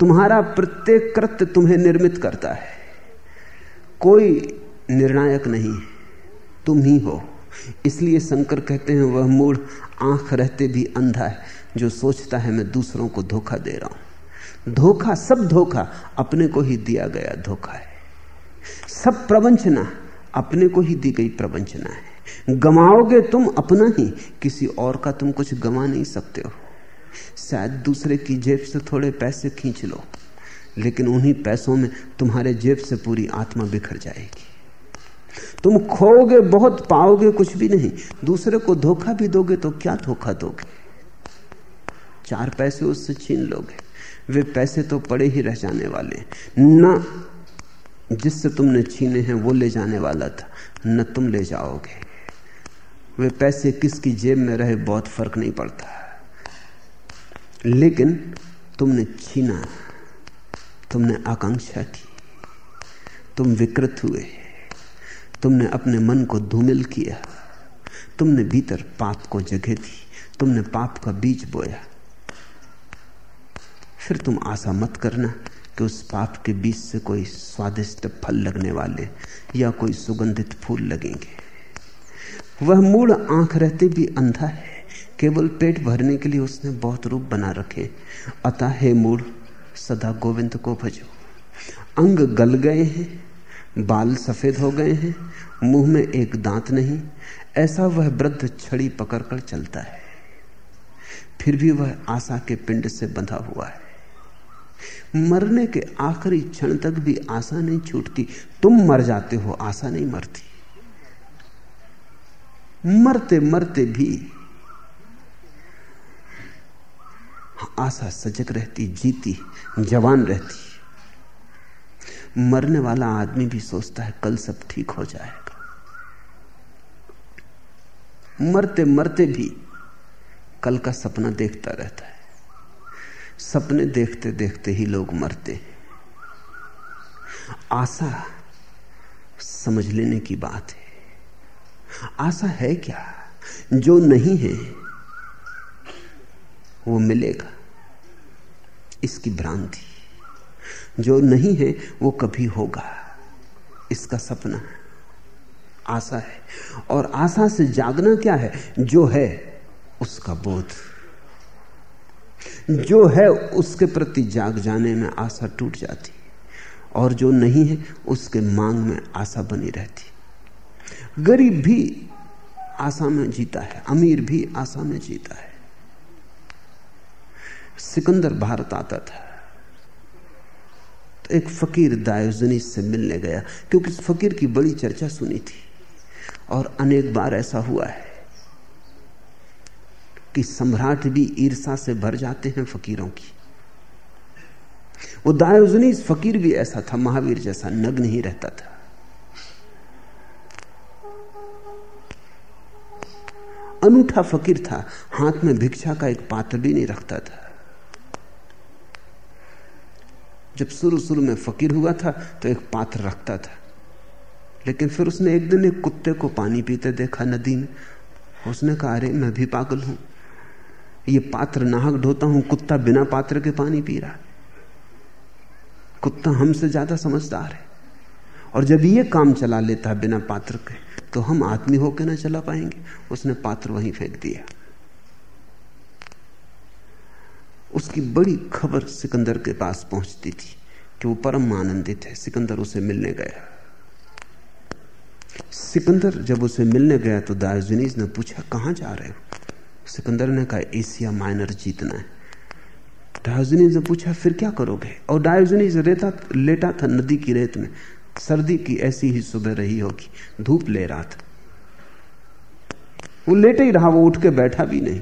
तुम्हारा प्रत्येक कृत्य तुम्हें निर्मित करता है। कोई निर्णायक नहीं तुम ही हो। इसलिए शंकर कहते हैं, वह मूड आँख रहते भी अंधा है। जो सोचता है, मैं दूसरों को धोखा दे रहा हूँ। धोखा, सब धोखा अपने को ही दिया गया धोखा है। सब प्रवंचना अपने को ही दी गई प्रवंचना है। गमाओगे तुम अपना ही, किसी और का तुम कुछ गमा नहीं सकते हो। शायद दूसरे की जेब से थोड़े पैसे खींच लो, लेकिन उन्हीं पैसों में तुम्हारे जेब से पूरी आत्मा बिखर जाएगी। तुम खोओगे, बहुत पाओगे, कुछ भी नहीं। दूसरे को धोखा भी दोगे तो क्या धोखा दोगे? चार पैसे उससे छीन लोगे। वे पैसे तो पड़े ही रह जाने वाले न जिससे तुमने छीने हैं, वो ले जाने वाला था। न तुम ले जाओगे। वे पैसे किसकी जेब में रहे, बहुत फ़र्क नहीं पड़ता। लेकिन तुमने छीना, तुमने आकांक्षा की। तुम विकृत हुए। तुमने अपने मन को धूमिल किया। तुमने भीतर पाप को जगह दी। तुमने पाप का बीज बोया। फिर तुम आशा मत करना कि उस पाप के बीज से कोई स्वादिष्ट फल लगने वाले या कोई सुगंधित फूल लगेंगे। वह मूड आँख रहते भी अंधा है। केवल पेट भरने के लिए उसने बहुत रूप बना रखे। अतः हे मूड सदा गोविंद को भजो। अंग गल गए हैं, बाल सफ़ेद हो गए हैं, मुँह में एक दांत नहीं, ऐसा वह वृद्ध छड़ी पकड़कर चलता है। फिर भी वह आशा के पिंड से बंधा हुआ है। मरने के आखिरी क्षण तक भी आशा नहीं छूटती। तुम मर जाते हो, आशा नहीं मरती। मरते मरते भी आशा सजग रहती, जीती, जवान रहती। मरने वाला आदमी भी सोचता है, कल सब ठीक हो जाएगा। मरते मरते भी कल का सपना देखता रहता है। सपने देखते देखते ही लोग मरते आशा समझ लेने की बात है। आशा है क्या? जो नहीं है, वो मिलेगा। इसकी भ्रांति। जो नहीं है, वो कभी होगा। इसका सपना आशा है। और आशा से जागना क्या है? जो है, उसका बोध। जो है उसके प्रति जाग जाने में आशा टूट जाती और जो नहीं है उसके मांग में आशा बनी रहती गरीब भी आशा में जीता है, अमीर भी आशा में जीता है। सिकंदर भारत आता था तो एक फकीर दायोजनी से मिलने गया, क्योंकि फकीर की बड़ी चर्चा सुनी थी और अनेक बार ऐसा हुआ है। कि सम्राट भी ईर्षा से भर जाते हैं फकीरों की। वो फकीर भी ऐसा था, महावीर जैसा नग्न ही रहता था। अनूठा फकीर था, हाथ में भिक्षा का एक पात्र भी नहीं रखता था। जब शुरू शुरू में फकीर हुआ था तो एक पात्र रखता था। लेकिन फिर उसने एक दिन एक कुत्ते को पानी पीते देखा नदी में। उसने कहा, अरे, मैं भी पागल हूँ। ये पात्र नाहक ढोता हूँ, कुत्ता बिना पात्र के पानी पी रहा कुत्ता हमसे ज़्यादा समझदार है। और जब ये काम चला लेता है बिना पात्र के तो हम आदमी होकर ना चला पाएँगे। उसने पात्र वहीं फेंक दिया। उसकी बड़ी खबर सिकंदर के पास पहुँचती थी कि वो परम आनंदित है। सिकंदर उसे मिलने गया। सिकंदर जब उसे मिलने गया तो दायोजनीज ने पूछा, कहाँ जा रहे हो? सिकंदर ने कहा एशिया माइनर जीतना है। डायोजनीज ने पूछा, फिर क्या करोगे? और डायोजनीज रेता लेटा था नदी की रेत में। सर्दी की ऐसी ही सुबह रही होगी। धूप ले रहा था। वो लेटे ही रहा, वो उठ के बैठा भी नहीं।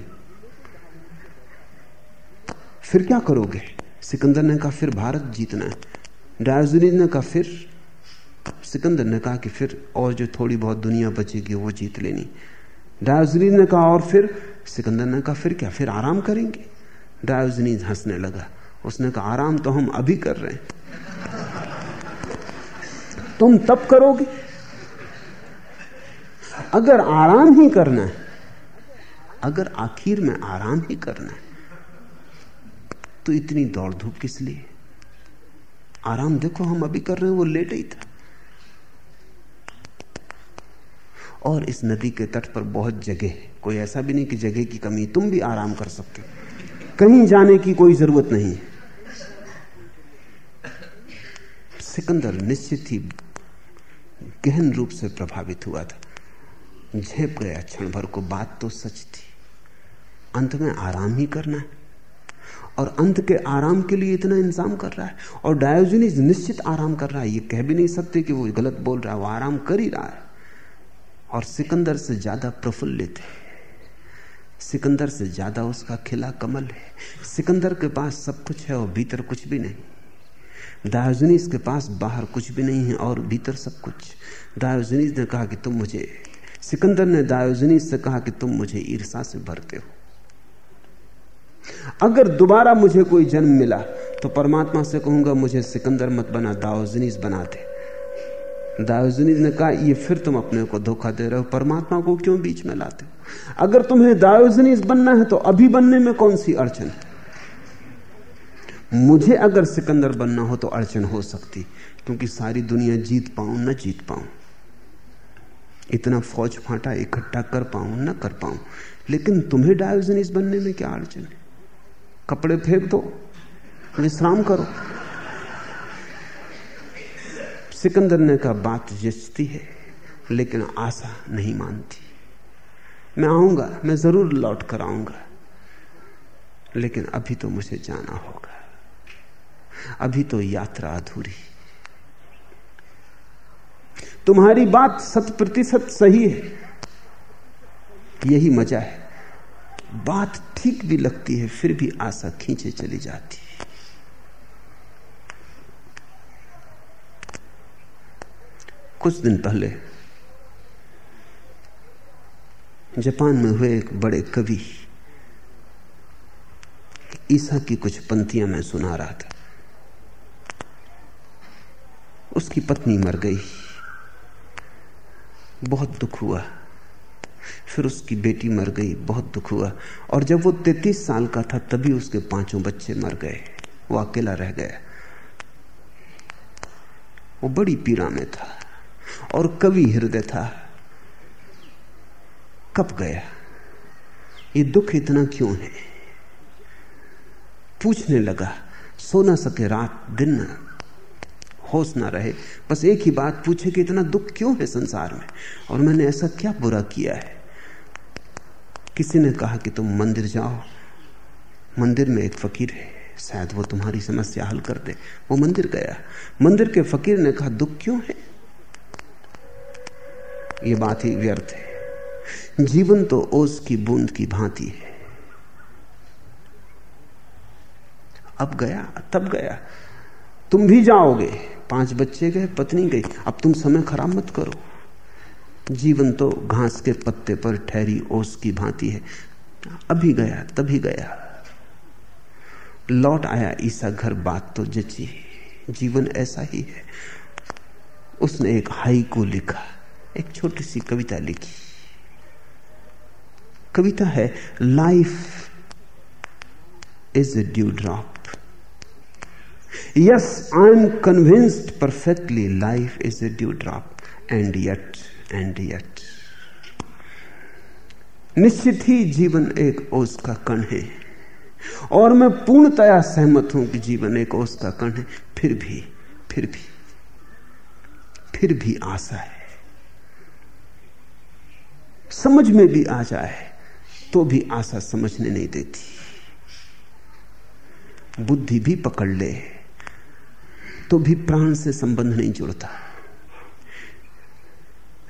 फिर क्या करोगे? सिकंदर ने कहा, फिर भारत जीतना है। डायोजनीज ने कहा, फिर? सिकंदर ने कहा कि, फिर और जो थोड़ी बहुत दुनिया बचेगी, वो जीत लेनी। डायोजनीज ने कहा, और फिर? सिकंदर ने कहा, फिर क्या? फिर आराम करेंगे? डायोजनीज हंसने लगा। उसने कहा, आराम तो हम अभी कर रहे हैं। तुम तब करोगे। अगर आराम ही करना है, अगर आखिर में आराम ही करना है तो इतनी दौड़ धूप किस लिए? आराम देखो, हम अभी कर रहे हैं, वो लेट ही था। और इस नदी के तट पर बहुत जगह है। कोई ऐसा भी नहीं कि जगह की कमी तुम भी आराम कर सकते हो। कहीं जाने की कोई ज़रूरत नहीं है। सिकंदर निश्चित ही गहन रूप से प्रभावित हुआ था। झेप गया क्षण भर को। बात तो सच थी। अंत में आराम ही करना है। और अंत के आराम के लिए इतना इंतज़ाम कर रहा है। और डायोजनीज निश्चित आराम कर रहा है। ये कह भी नहीं सकते कि वो गलत बोल रहा है। वो आराम कर ही रहा है। और सिकंदर से ज़्यादा प्रफुल्लित है। सिकंदर से ज़्यादा उसका खिला कमल है। सिकंदर के पास सब कुछ है और भीतर कुछ भी नहीं। दायोजनीस के पास बाहर कुछ भी नहीं है और भीतर सब कुछ। दायोजनीस ने कहा कि तुम मुझे, सिकंदर ने दायोजनीस से कहा कि तुम मुझे ईर्षा से भरते हो। अगर दोबारा मुझे कोई जन्म मिला तो परमात्मा से कहूँगा, मुझे सिकंदर मत बना दाओजनीस बना दे। दायोजनीस ने कहा, ये फिर तुम अपने को धोखा दे रहे हो, परमात्मा को क्यों बीच में लाते हो? अगर तुम्हें दायोजनीस बनना है तो अभी बनने में कौन सी अड़चन है? मुझे अगर सिकंदर बनना हो तो अड़चन हो सकती, क्योंकि सारी दुनिया जीत पाऊँ, ना जीत पाऊँ। इतना फौज फाटा इकट्ठा कर पाऊँ, ना कर पाऊँ। लेकिन तुम्हें डायोजनीस बनने में क्या अड़चन है? कपड़े फेंक दो, विश्राम करो। सिकंदर ने कहा बात जचती है, लेकिन आशा नहीं मानती। मैं आऊँगा, मैं ज़रूर लौट कर आऊँगा, लेकिन अभी तो मुझे जाना होगा। अभी तो यात्रा अधूरी। तुम्हारी बात शत प्रतिशत सही है। यही मज़ा है। बात ठीक भी लगती है, फिर भी आशा खींचे चली जाती कुछ दिन पहले जापान में हुए एक बड़े कवि, ईसा की कुछ पंक्तियाँ मैं सुना रहा था। उसकी पत्नी मर गई। बहुत दुख हुआ। फिर उसकी बेटी मर गई, बहुत दुख हुआ। और जब वो तैतीस साल का था, तभी उसके पाँचों बच्चे मर गए। वो अकेला रह गया। वो बड़ी पीड़ा में था। और कवि हृदय था। कब गया? ये दुख इतना क्यों है? पूछने लगा सो ना सके रात, दिन ना, होश ना रहे। बस एक ही बात पूछे कि इतना दुख क्यों है संसार में? और मैंने ऐसा क्या बुरा किया है? किसी ने कहा कि तुम मंदिर जाओ। मंदिर में एक फकीर है, शायद वो तुम्हारी समस्या हल कर दे। वो मंदिर गया। मंदिर के फकीर ने कहा, दुख क्यों है? ये बात ही व्यर्थ है। जीवन तो ओस की बूंद की भांति है। अब गया, तब गया। तुम भी जाओगे। पाँच बच्चे गए, पत्नी गई। अब तुम समय खराब मत करो। जीवन तो घास के पत्ते पर ठहरी ओस की भांति है। अभी गया, तभी गया। लौट आया ईसा घर, बात तो जची। जीवन ऐसा ही है। उसने एक हाई को लिखा। एक छोटी सी कविता लिखी। कविता है life is a dew drop yes I am convinced perfectly life is a dew drop and yet and yet निश्चित ही जीवन एक ओस का कण है, और मैं पूर्णतया सहमत हूँ कि जीवन एक ओस का कण है, फिर भी फिर भी फिर भी आशा है। समझ में भी आ जाए तो भी आशा समझने नहीं देती। बुद्धि भी पकड़ ले तो भी प्राण से संबंध नहीं जुड़ता।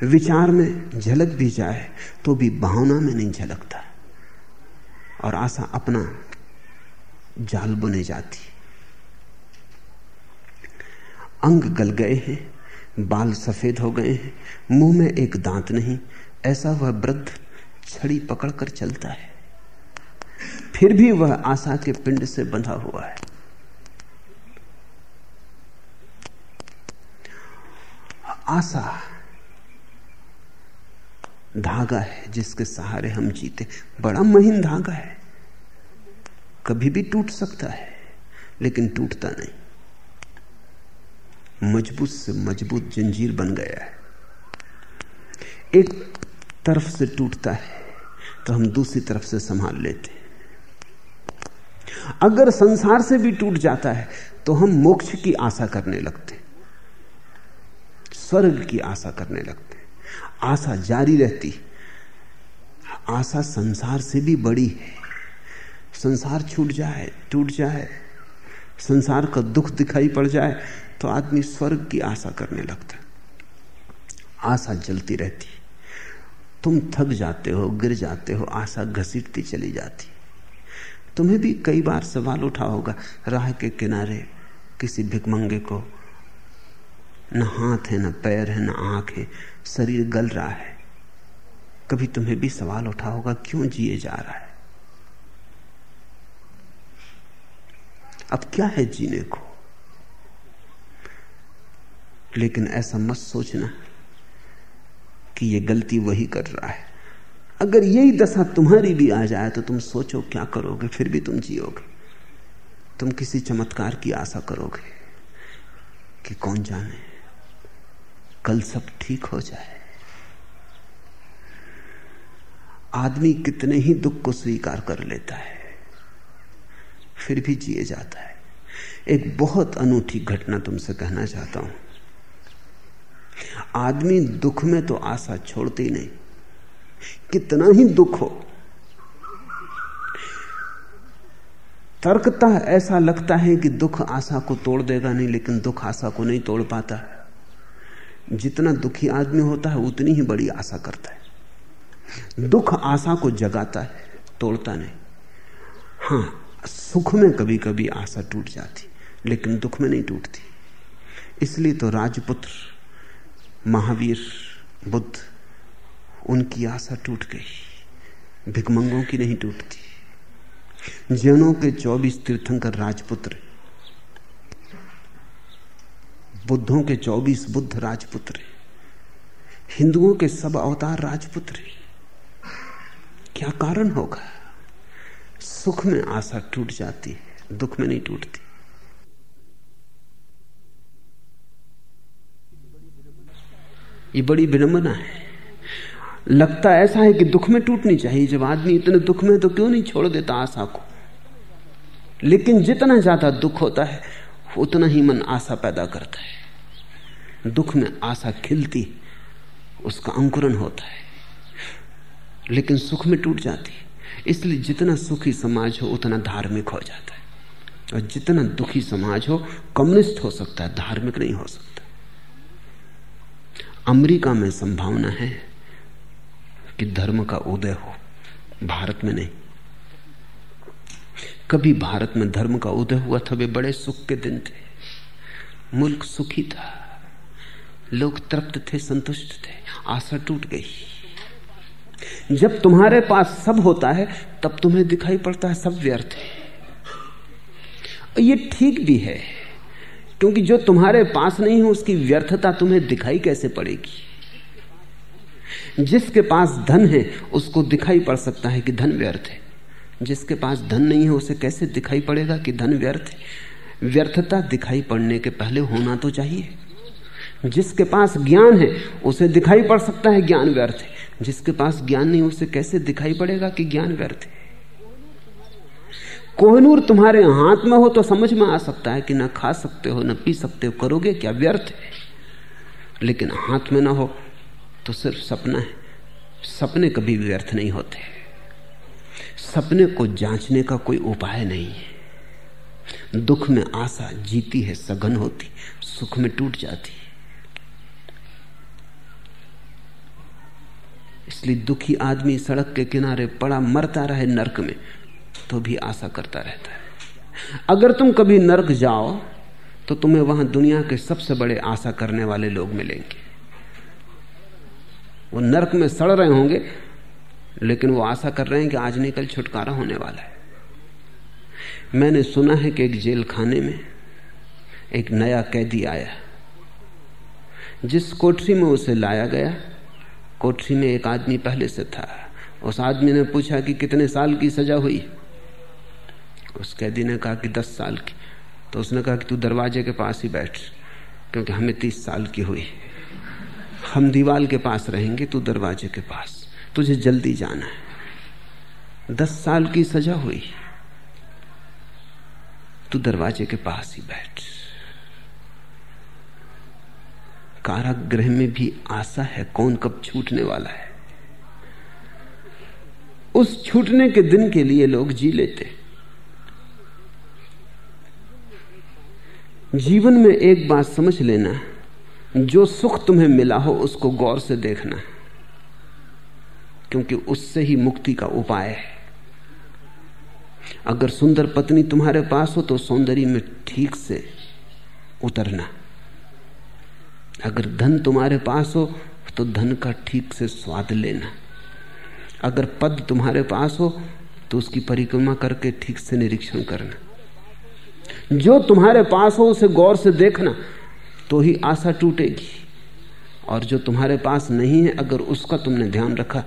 विचार में झलक भी जाए तो भी भावना में नहीं झलकता। और आशा अपना जाल बुने जाती। अंग गल गए हैं, बाल सफ़ेद हो गए हैं, मुँह में एक दांत नहीं ऐसा वह वृद्ध छड़ी पकड़कर चलता है। फिर भी वह आशा के पिंड से बंधा हुआ है। आशा धागा है जिसके सहारे हम जीते। बड़ा महीन धागा है। कभी भी टूट सकता है, लेकिन टूटता नहीं। मज़बूत से मज़बूत जंजीर बन गया है। एक तरफ़ से टूटता है तो हम दूसरी तरफ़ से संभाल लेते हैं। अगर संसार से भी टूट जाता है तो हम मोक्ष की आशा करने लगते स्वर्ग की आशा करने लगते आशा जारी रहती आशा संसार से भी बड़ी है। संसार छूट जाए, टूट जाए, संसार का दुख दिखाई पड़ जाए तो आदमी स्वर्ग की आशा करने लगता आशा जलती रहती तुम थक जाते हो, गिर जाते हो, आशा घसीटती चली जाती। तुम्हें भी कई बार सवाल उठा होगा, राह के किनारे किसी भिकमंगे को, न हाथ है, न पैर है, न आँख है, शरीर गल रहा है। कभी तुम्हें भी सवाल उठा होगा, क्यों जिए जा रहा है? अब क्या है जीने को? लेकिन ऐसा मत सोचना कि ये गलती वही कर रहा है। अगर यही दशा तुम्हारी भी आ जाए तो तुम सोचो क्या करोगे, फिर भी तुम जियोगे। तुम किसी चमत्कार की आशा करोगे कि कौन जाने, कल सब ठीक हो जाए। आदमी कितने ही दुख को स्वीकार कर लेता है, फिर भी जिए जाता है। एक बहुत अनूठी घटना तुमसे कहना चाहता हूँ। आदमी दुख में तो आशा छोड़ती ही नहीं। कितना ही दुख हो। तर्कता ऐसा लगता है कि दुख आशा को तोड़ देगा नहीं, लेकिन दुख आशा को नहीं तोड़ पाता। जितना दुखी आदमी होता है, उतनी ही बड़ी आशा करता है। दुख आशा को जगाता है, तोड़ता नहीं। हाँ, सुख में कभी कभी आशा टूट जाती, लेकिन दुख में नहीं टूटती। इसलिए तो राजपुत्र महावीर, बुद्ध, उनकी आशा टूट गई। भिकमंगों की नहीं टूटती। जैनों के 24 तीर्थंकर राजपुत्र, बुद्धों के 24 बुद्ध राजपुत्र, हिंदुओं के सब अवतार राजपुत्र। क्या कारण होगा? सुख में आशा टूट जाती है, दुख में नहीं टूटती। ये बड़ी विडंबना है। लगता ऐसा है कि दुख में टूटनी चाहिए। जब आदमी इतने दुख में तो क्यों नहीं छोड़ देता आशा को? लेकिन जितना ज़्यादा दुख होता है, उतना ही मन आशा पैदा करता है। दुख में आशा खिलती, उसका अंकुरन होता है। लेकिन सुख में टूट जाती इसलिए जितना सुखी समाज हो, उतना धार्मिक हो जाता है। और जितना दुखी समाज हो, कम्युनिस्ट हो सकता है, धार्मिक नहीं हो सकता। अमेरिका में संभावना है कि धर्म का उदय हो। भारत में नहीं। कभी भारत में धर्म का उदय हुआ था, वे बड़े सुख के दिन थे। मुल्क सुखी था। लोग तृप्त थे, संतुष्ट थे। आशा टूट गई। जब तुम्हारे पास सब होता है, तब तुम्हें दिखाई पड़ता है सब व्यर्थ है। ये ठीक भी है। क्योंकि जो तुम्हारे पास नहीं है, उसकी व्यर्थता तुम्हें दिखाई कैसे पड़ेगी? जिसके पास धन है, उसको दिखाई पड़ सकता है कि धन व्यर्थ है। जिसके पास धन नहीं है, उसे कैसे दिखाई पड़ेगा कि धन व्यर्थ है? व्यर्थता दिखाई पड़ने के पहले होना तो चाहिए। जिसके पास ज्ञान है, उसे दिखाई पड़ सकता है ज्ञान व्यर्थ है। जिसके पास ज्ञान नहीं, उसे कैसे दिखाई पड़ेगा कि ज्ञान व्यर्थ है? कोहनूर तुम्हारे हाथ में हो तो समझ में आ सकता है कि ना खा सकते हो, ना पी सकते हो। करोगे क्या? व्यर्थ है। लेकिन हाथ में ना हो तो सिर्फ़ सपना है। सपने कभी व्यर्थ नहीं होते। सपने को जांचने का कोई उपाय नहीं है। दुख में आशा जीती है, सघन होती, सुख में टूट जाती इसलिए दुखी आदमी सड़क के किनारे पड़ा, मरता रहे नरक में। तो भी आशा करता रहता है। अगर तुम कभी नर्क जाओ तो तुम्हें वहाँ दुनिया के सबसे बड़े आशा करने वाले लोग मिलेंगे। वो नरक में सड़ रहे होंगे, लेकिन वो आशा कर रहे हैं कि आज नहीं, कल छुटकारा होने वाला है। मैंने सुना है कि एक जेल खाने में एक नया कैदी आया। जिस कोठरी में उसे लाया गया, कोठरी में एक आदमी पहले से था। उस आदमी ने पूछा कि कितने साल की सजा हुई? उस कैदी ने कहा कि दस साल की। तो उसने कहा कि तू दरवाजे के पास ही बैठ, क्योंकि हमें तीस साल की हुई। हम दीवाल के पास रहेंगे, तू दरवाजे के पास। तुझे जल्दी जाना है। दस साल की सजा हुई। तू दरवाजे के पास ही बैठ। कारागृह में भी आशा है कौन कब छूटने वाला है। उस छूटने के दिन के लिए लोग जी लेते। जीवन में एक बात समझ लेना जो सुख तुम्हें मिला हो, उसको गौर से देखना क्योंकि उससे ही मुक्ति का उपाय है। अगर सुंदर पत्नी तुम्हारे पास हो तो सौंदर्य में ठीक से उतरना। अगर धन तुम्हारे पास हो तो धन का ठीक से स्वाद लेना। अगर पद तुम्हारे पास हो तो उसकी परिक्रमा करके ठीक से निरीक्षण करना। जो तुम्हारे पास हो उसे गौर से देखना तो ही आशा टूटेगी। और जो तुम्हारे पास नहीं है, अगर उसका तुमने ध्यान रखा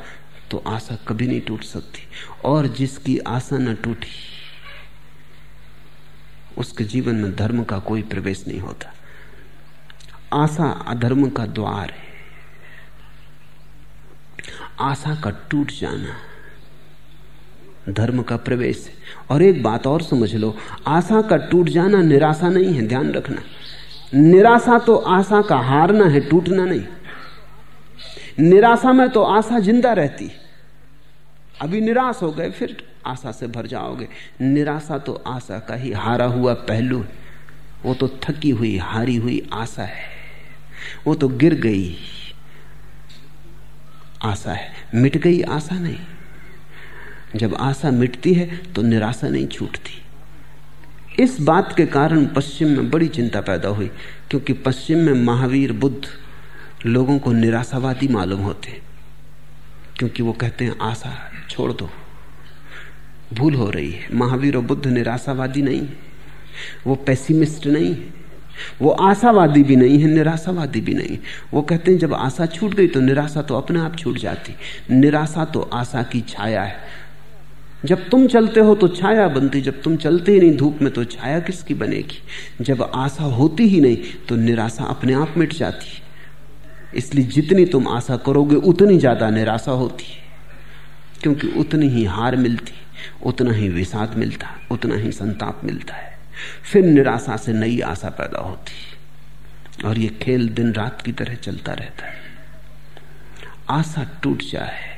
तो आशा कभी नहीं टूट सकती। और जिसकी आशा न टूटी, उसके जीवन में धर्म का कोई प्रवेश नहीं होता। आशा अधर्म का द्वार है। आशा का टूट जाना धर्म का प्रवेश है। और एक बात और समझ लो, आशा का टूट जाना निराशा नहीं है, ध्यान रखना। निराशा तो आशा का हारना है, टूटना नहीं। निराशा में तो आशा ज़िंदा रहती। अभी निराश हो गए, फिर आशा से भर जाओगे। निराशा तो आशा का ही हारा हुआ पहलू है। वो तो थकी हुई, हारी हुई आशा है। वो तो गिर गई आशा है। मिट गई आशा नहीं। जब आशा मिटती है तो निराशा नहीं छूटती। इस बात के कारण पश्चिम में बड़ी चिंता पैदा हुई, क्योंकि पश्चिम में महावीर बुद्ध लोगों को निराशावादी मालूम होते क्योंकि वो कहते हैं, आशा छोड़ दो, भूल हो रही है। महावीर और बुद्ध निराशावादी नहीं वो पैसिमिस्ट नहीं वो आशावादी भी नहीं है, निराशावादी भी नहीं वो कहते हैं, जब आशा छूट गई तो निराशा तो अपने आप छूट जाती। निराशा तो आशा की छाया है। जब तुम चलते हो तो छाया बनती, जब तुम चलते ही नहीं, धूप में तो छाया किसकी बनेगी? जब आशा होती ही नहीं तो निराशा अपने आप मिट जाती इसलिए जितनी तुम आशा करोगे, उतनी ज़्यादा निराशा होती क्योंकि उतनी ही हार मिलती, उतना ही विषाद मिलता, उतना ही संताप मिलता है। फिर निराशा से नई आशा पैदा होती और ये खेल दिन रात की तरह चलता रहता है। आशा टूट जाए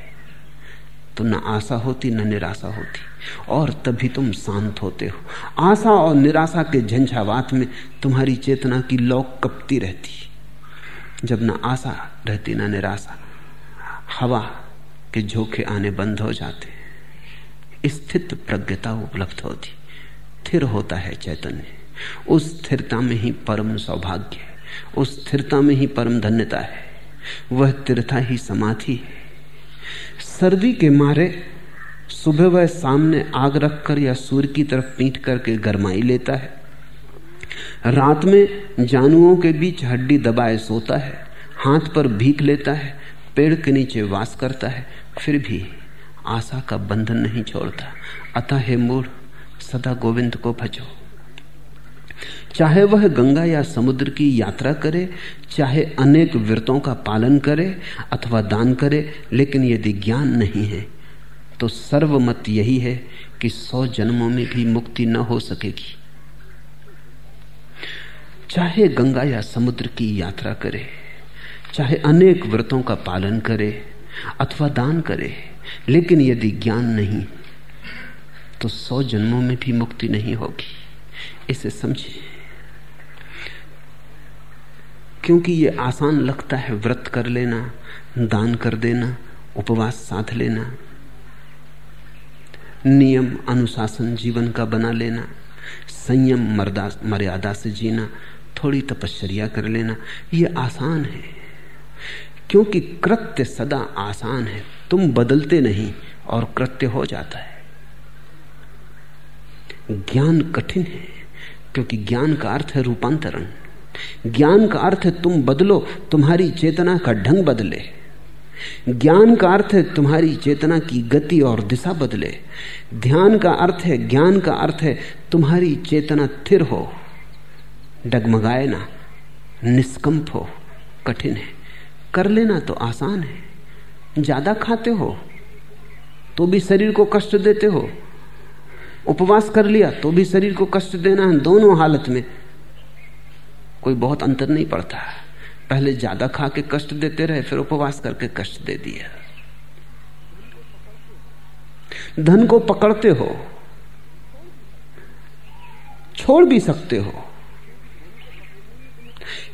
तो न आशा होती, न निराशा होती। और तभी तुम शांत होते हो। आशा और निराशा के झंझावात में तुम्हारी चेतना की लौक कपती रहती। जब न आशा रहती, न निराशा, हवा के झोंके आने बंद हो जाते। स्थित प्रज्ञता उपलब्ध होती। स्थिर होता है चैतन्य। उस स्थिरता में ही परम सौभाग्य है। उस स्थिरता में ही परम धन्यता है। वह स्थिरता ही समाधि है। सर्दी के मारे सुबह वह सामने आग रखकर या सूर्य की तरफ़ पीट करके गरमाई लेता है। रात में जानुओं के बीच हड्डी दबाए सोता है, हाथ पर भीख लेता है, पेड़ के नीचे वास करता है, फिर भी आशा का बंधन नहीं छोड़ता। अतः हे मूढ़ सदा गोविंद को भजो। चाहे वह गंगा या समुद्र की यात्रा करे, चाहे अनेक व्रतों का पालन करे अथवा दान करे, लेकिन यदि ज्ञान नहीं है तो सर्वमत यही है कि सौ जन्मों में भी मुक्ति न हो सकेगी। चाहे गंगा या समुद्र की यात्रा करे, चाहे अनेक व्रतों का पालन करे अथवा दान करे, लेकिन यदि ज्ञान नहीं तो सौ जन्मों में भी मुक्ति नहीं होगी। इसे समझे क्योंकि ये आसान लगता है व्रत कर लेना, दान कर देना, उपवास साध लेना, नियम अनुशासन जीवन का बना लेना, संयम मर्यादा से जीना, थोड़ी तपश्चर्या कर लेना, ये आसान है। क्योंकि कृत्य सदा आसान है, तुम बदलते नहीं और कृत्य हो जाता है। ज्ञान कठिन है, क्योंकि ज्ञान का अर्थ है रूपांतरण। ज्ञान का अर्थ है तुम बदलो, तुम्हारी चेतना का ढंग बदले। ज्ञान का अर्थ है तुम्हारी चेतना की गति और दिशा बदले। ध्यान का अर्थ है, ज्ञान का अर्थ है, तुम्हारी चेतना स्थिर हो। डगमगाए ना, निष्कंप हो, कठिन है। कर लेना तो आसान है। ज़्यादा खाते हो तो भी शरीर को कष्ट देते हो। उपवास कर लिया तो भी शरीर को कष्ट देना है, दोनों हालत में। कोई बहुत अंतर नहीं पड़ता। पहले ज़्यादा खा के कष्ट देते रहे, फिर उपवास करके कष्ट दे दिया। धन को पकड़ते हो, छोड़ भी सकते हो।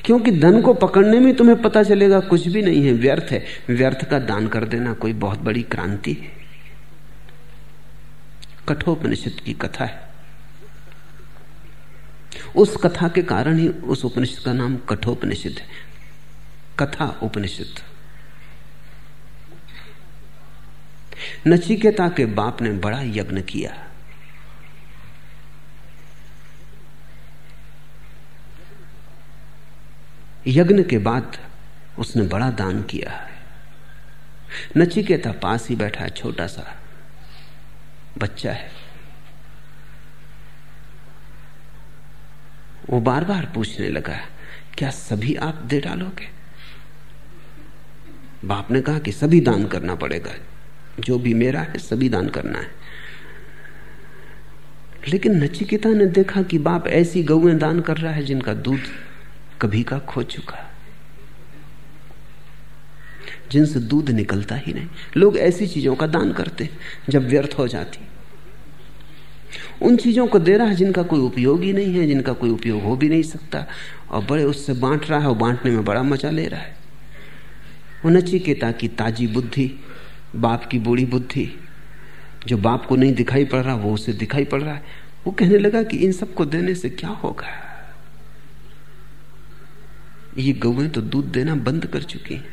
क्योंकि धन को पकड़ने में तुम्हें पता चलेगा कुछ भी नहीं है, व्यर्थ है। व्यर्थ का दान कर देना कोई बहुत बड़ी क्रांति है। कठोपनिषद की कथा है। उस कथा के कारण ही उस उपनिषद का नाम कठोपनिषद है। कथा उपनिषद। नचिकेता के बाप ने बड़ा यज्ञ किया। यज्ञ के बाद उसने बड़ा दान किया। नचिकेता पास ही बैठा है छोटा सा बच्चा है। वो बार बार पूछने लगा, क्या सभी आप दे डालोगे? बाप ने कहा कि सभी दान करना पड़ेगा। जो भी मेरा है, सभी दान करना है। लेकिन नचिकिता ने देखा कि बाप ऐसी गौएँ दान कर रहा है जिनका दूध कभी का खो चुका। जिनसे दूध निकलता ही नहीं। लोग ऐसी चीज़ों का दान करते, जब व्यर्थ हो जाती। उन चीज़ों को दे रहा है जिनका कोई उपयोग ही नहीं है, जिनका कोई उपयोग हो भी नहीं सकता। और बड़े उससे बांट रहा है और बांटने में बड़ा मज़ा ले रहा है। वो नचिकेता की ताजी बुद्धि, बाप की बूढ़ी बुद्धि, जो बाप को नहीं दिखाई पड़ रहा, वो उसे दिखाई पड़ रहा है। वो कहने लगा कि इन सबको देने से क्या होगा? ये गौएँ तो दूध देना बंद कर चुकी हैं।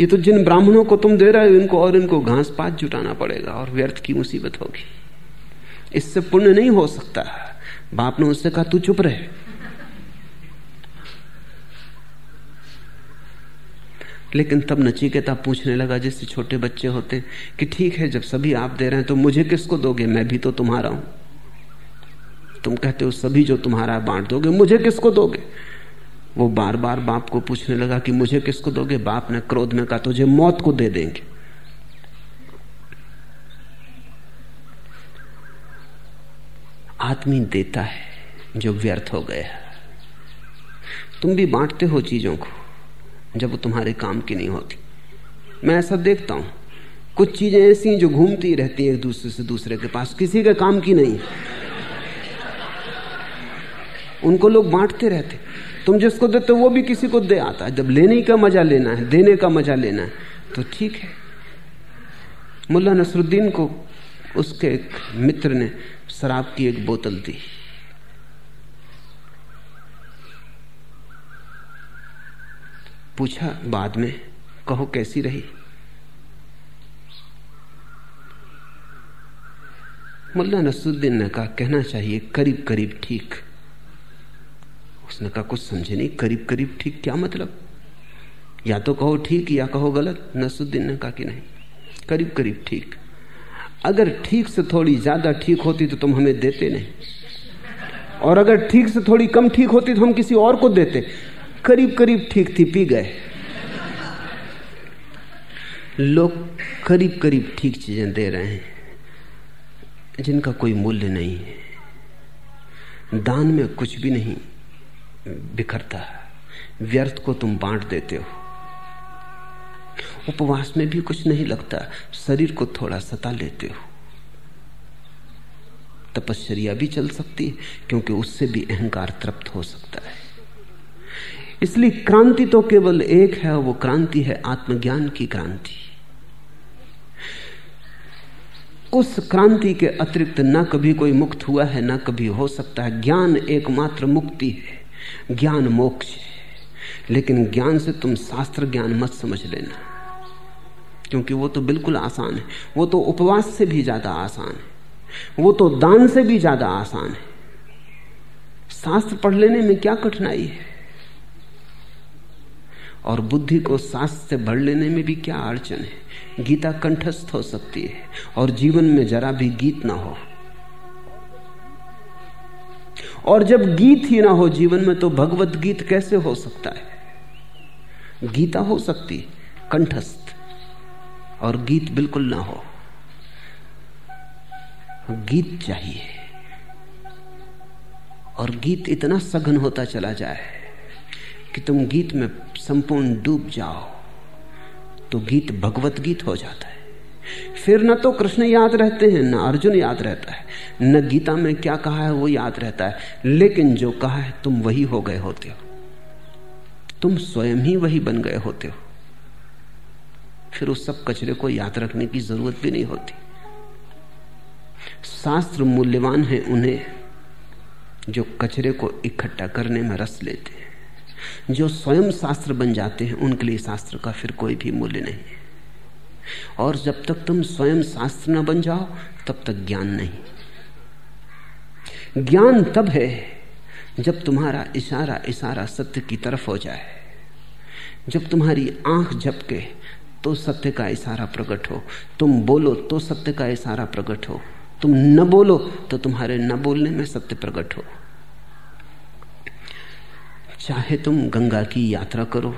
ये तो जिन ब्राह्मणों को तुम दे रहे हो, इनको और इनको घास पात जुटाना पड़ेगा और व्यर्थ की मुसीबत होगी। इससे पुण्य नहीं हो सकता। बाप ने उससे कहा, तू चुप रहे। लेकिन तब नचिकेता पूछने लगा जैसे छोटे बच्चे होते, कि ठीक है, जब सभी आप दे रहे हैं तो मुझे किसको दोगे? मैं भी तो तुम्हारा हूँ। तुम कहते हो, सभी जो तुम्हारा बांट दोगे। मुझे किसको दोगे? वो बार बार बाप को पूछने लगा कि मुझे किसको दोगे? बाप ने क्रोध में कहा, तुझे मौत को दे देंगे। आदमी देता है जो व्यर्थ हो गया तुम भी बांटते हो चीज़ों को, जब वो तुम्हारे काम की नहीं होती। मैं ऐसा देखता हूँ, कुछ चीज़ें ऐसी जो घूमती रहती है एक दूसरे से दूसरे के पास, किसी के काम की नहीं। उनको लोग बांटते रहते। तुम जिसको देते वो भी किसी को दे आता है। जब लेने का मज़ा लेना है, देने का मज़ा लेना है तो ठीक है। मुल्ला नसरुद्दीन को उसके एक मित्र ने शराब की एक बोतल दी। पूछा, बाद में, कहो कैसी रही? मुल्ला नसरुद्दीन ने कहा, कहना चाहिए करीब करीब ठीक। उसने कहा, कुछ समझे नहीं करीब करीब ठीक क्या मतलब? या तो कहो ठीक या कहो गलत, नसरुद्दीन ने कहा कि नहीं करीब करीब ठीक। अगर ठीक से थोड़ी ज़्यादा ठीक होती तो तुम हमें देते नहीं। और अगर ठीक से थोड़ी कम ठीक होती तो हम किसी और को देते। करीब करीब ठीक थी, पी गए। लोग करीब करीब ठीक चीज़ें दे रहे हैं, जिनका कोई मूल्य नहीं है। दान में कुछ भी नहीं बिखरता। व्यर्थ को तुम बांट देते हो। उपवास में भी कुछ नहीं लगता। शरीर को थोड़ा सता लेते हो। तपश्चर्या भी चल सकती है, क्योंकि उससे भी अहंकार तृप्त हो सकता है। इसलिए क्रांति तो केवल एक है, वो क्रांति है आत्मज्ञान की क्रांति। उस क्रांति के अतिरिक्त ना कभी कोई मुक्त हुआ है, ना कभी हो सकता है। ज्ञान एकमात्र मुक्ति है। ज्ञान मोक्ष है। लेकिन ज्ञान से तुम शास्त्र ज्ञान मत समझ लेना। क्योंकि वो तो बिल्कुल आसान है। वो तो उपवास से भी ज़्यादा आसान है। वो तो दान से भी ज़्यादा आसान है। शास्त्र पढ़ लेने में क्या कठिनाई है? और बुद्धि को शास्त्र से भर लेने में भी क्या अड़चन है? गीता कंठस्थ हो सकती है, और जीवन में जरा भी गीत ना हो। और जब गीत ही ना हो जीवन में तो भगवत गीत कैसे हो सकता है? गीता हो सकती, कंठस्थ, और गीत बिल्कुल ना हो। गीत चाहिए, और गीत इतना सघन होता चला जाए कि तुम गीत में संपूर्ण डूब जाओ तो गीत भगवत गीत हो जाता है। फिर न तो कृष्ण याद रहते हैं, न अर्जुन याद रहता है, न गीता में क्या कहा है वो याद रहता है, लेकिन जो कहा है तुम वही हो गए होते हो। तुम स्वयं ही वही बन गए होते हो। फिर उस सब कचरे को याद रखने की ज़रूरत भी नहीं होती। शास्त्र मूल्यवान है उन्हें जो कचरे को इकट्ठा करने में रस लेते हैं। जो स्वयं शास्त्र बन जाते हैं, उनके लिए शास्त्र का फिर कोई भी मूल्य नहीं है। और जब तक तुम स्वयं शास्त्र न बन जाओ, तब तक ज्ञान नहीं। ज्ञान तब है जब तुम्हारा इशारा इशारा सत्य की तरफ़ हो जाए, जब तुम्हारी आँख झपके तो सत्य का इशारा प्रकट हो। तुम बोलो तो सत्य का इशारा प्रकट हो। तुम न बोलो तो तुम्हारे न बोलने में सत्य प्रकट हो। चाहे तुम गंगा की यात्रा करो।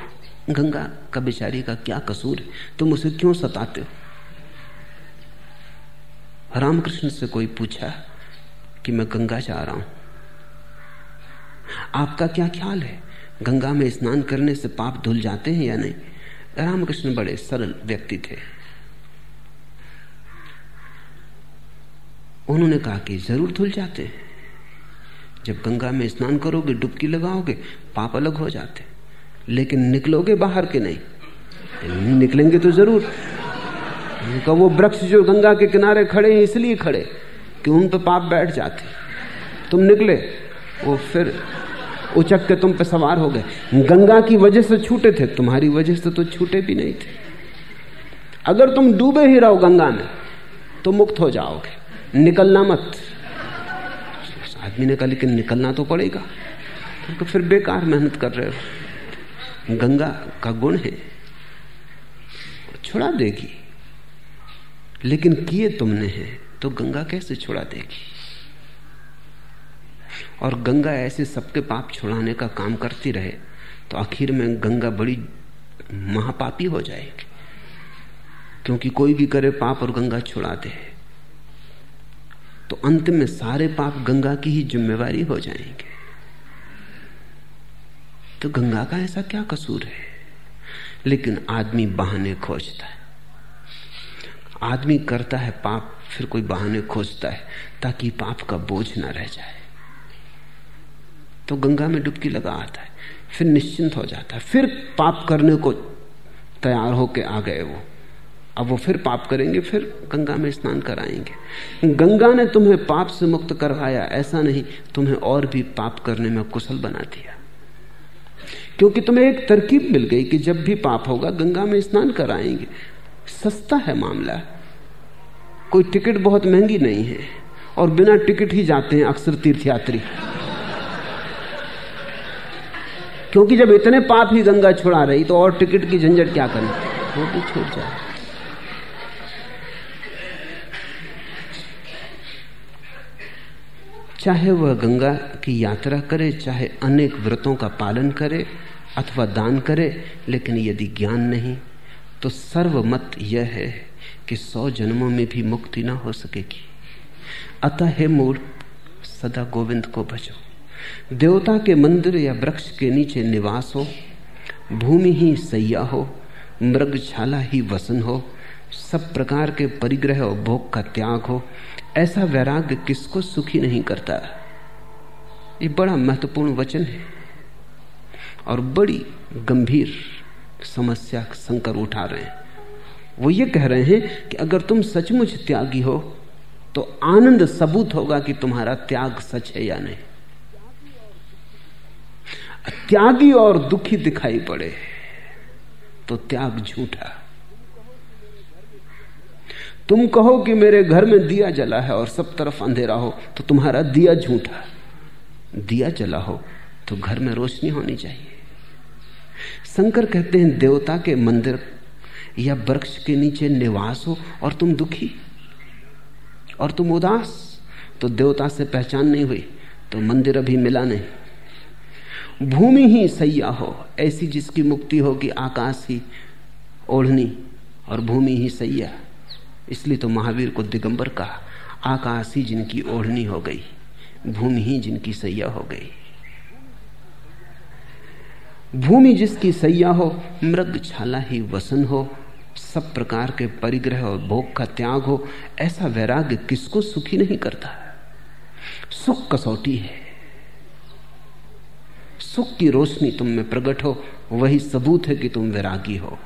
गंगा का बेचारी का क्या कसूर है? तुम उसे क्यों सताते हो? रामकृष्ण से कोई पूछा कि मैं गंगा जा रहा हूँ। आपका क्या ख्याल है? गंगा में स्नान करने से पाप धुल जाते हैं या नहीं? रामकृष्ण बड़े सरल व्यक्ति थे। उन्होंने कहा कि ज़रूर धुल जाते हैं। जब गंगा में स्नान करोगे, डुबकी लगाओगे, पाप अलग हो जाते। लेकिन निकलोगे बाहर के नहीं? निकलेंगे तो ज़रूर। उनका वो वृक्ष जो गंगा के किनारे खड़े हैं, इसलिए खड़े, कि उन पर पाप बैठ जाते। तुम निकले, वो फिर उचक के तुम पे सवार हो गए। गंगा की वजह से छूटे थे, तुम्हारी वजह से तो छूटे भी नहीं थे। अगर तुम डूबे ही रहो गंगा में तो मुक्त हो जाओगे। निकलना मत। आदमी ने कहा, लेकिन निकलना तो पड़ेगा। तो फिर बेकार मेहनत कर रहे हो। गंगा का गुण है छुड़ा देगी। लेकिन किए तुमने हैं तो गंगा कैसे छुड़ा देगी? और गंगा ऐसे सबके पाप छुड़ाने का काम करती रहे तो आखिर में गंगा बड़ी महापापी हो जाएगी। क्योंकि कोई भी करे पाप और गंगा छुड़ा दे। तो अंत में सारे पाप गंगा की ही जिम्मेवारी हो जाएँगे। तो गंगा का ऐसा क्या कसूर है? लेकिन आदमी बहाने खोजता है। आदमी करता है पाप, फिर कोई बहाने खोजता है, ताकि पाप का बोझ ना रह जाए। तो गंगा में डुबकी लगा आता है। फिर निश्चिंत हो जाता है। फिर पाप करने को तैयार होके आ गए वो। अब वो फिर पाप करेंगे, फिर गंगा में स्नान कराएँगे। गंगा ने तुम्हें पाप से मुक्त करवाया, ऐसा नहीं, तुम्हें और भी पाप करने में कुशल बना दिया। क्योंकि तुम्हें एक तरकीब मिल गई कि जब भी पाप होगा, गंगा में स्नान कराएँगे। सस्ता है मामला। कोई टिकट बहुत महँगी नहीं है। और बिना टिकट ही जाते हैं अक्सर तीर्थयात्री। क्योंकि जब इतने पाप ही गंगा छुड़ा रही तो और टिकट की झंझट क्या करें? वो भी छूट जाए चाहे वह गंगा की यात्रा करे, चाहे अनेक व्रतों का पालन करे, अथवा दान करे, लेकिन यदि ज्ञान नहीं तो सर्वमत यह है कि सौ जन्मों में भी मुक्ति ना हो सकेगी। अतः हे मूर्ख, सदा गोविंद को भजो। देवता के मंदिर या वृक्ष के नीचे निवास हो, भूमि ही सैया हो, मृगशाला ही वसन हो, सब प्रकार के परिग्रह और भोग का त्याग हो, ऐसा वैराग्य किसको सुखी नहीं करता? ये बड़ा महत्वपूर्ण वचन है और बड़ी गंभीर समस्या संकर उठा रहे हैं। वो ये कह रहे हैं कि अगर तुम सचमुच त्यागी हो तो आनंद सबूत होगा कि तुम्हारा त्याग सच है या नहीं। त्यागी और दुखी दिखाई पड़े तो त्याग झूठा। तुम कहो कि मेरे घर में दिया जला है और सब तरफ़ अंधेरा हो तो तुम्हारा दिया झूठा। दिया जला हो तो घर में रोशनी होनी चाहिए। शंकर कहते हैं, देवता के मंदिर या वृक्ष के नीचे निवास हो और तुम दुखी। और तुम उदास तो देवता से पहचान नहीं हुई तो मंदिर अभी मिला नहीं। भूमि ही सैया हो, ऐसी जिसकी मुक्ति होगी आकाश ही ओढ़नी और भूमि ही सैया। इसलिए तो महावीर को दिगंबर कहा आकाश ही जिनकी ओढ़नी हो गई, भूमि ही जिनकी सैया हो गई। भूमि जिसकी सैया हो, मृग छाला ही वसन हो, सब प्रकार के परिग्रह और भोग का त्याग हो, ऐसा वैराग्य किसको सुखी नहीं करता? सुख कसौटी है। सुख की रोशनी तुम में प्रकट हो, वही सबूत है कि तुम विरागी हो।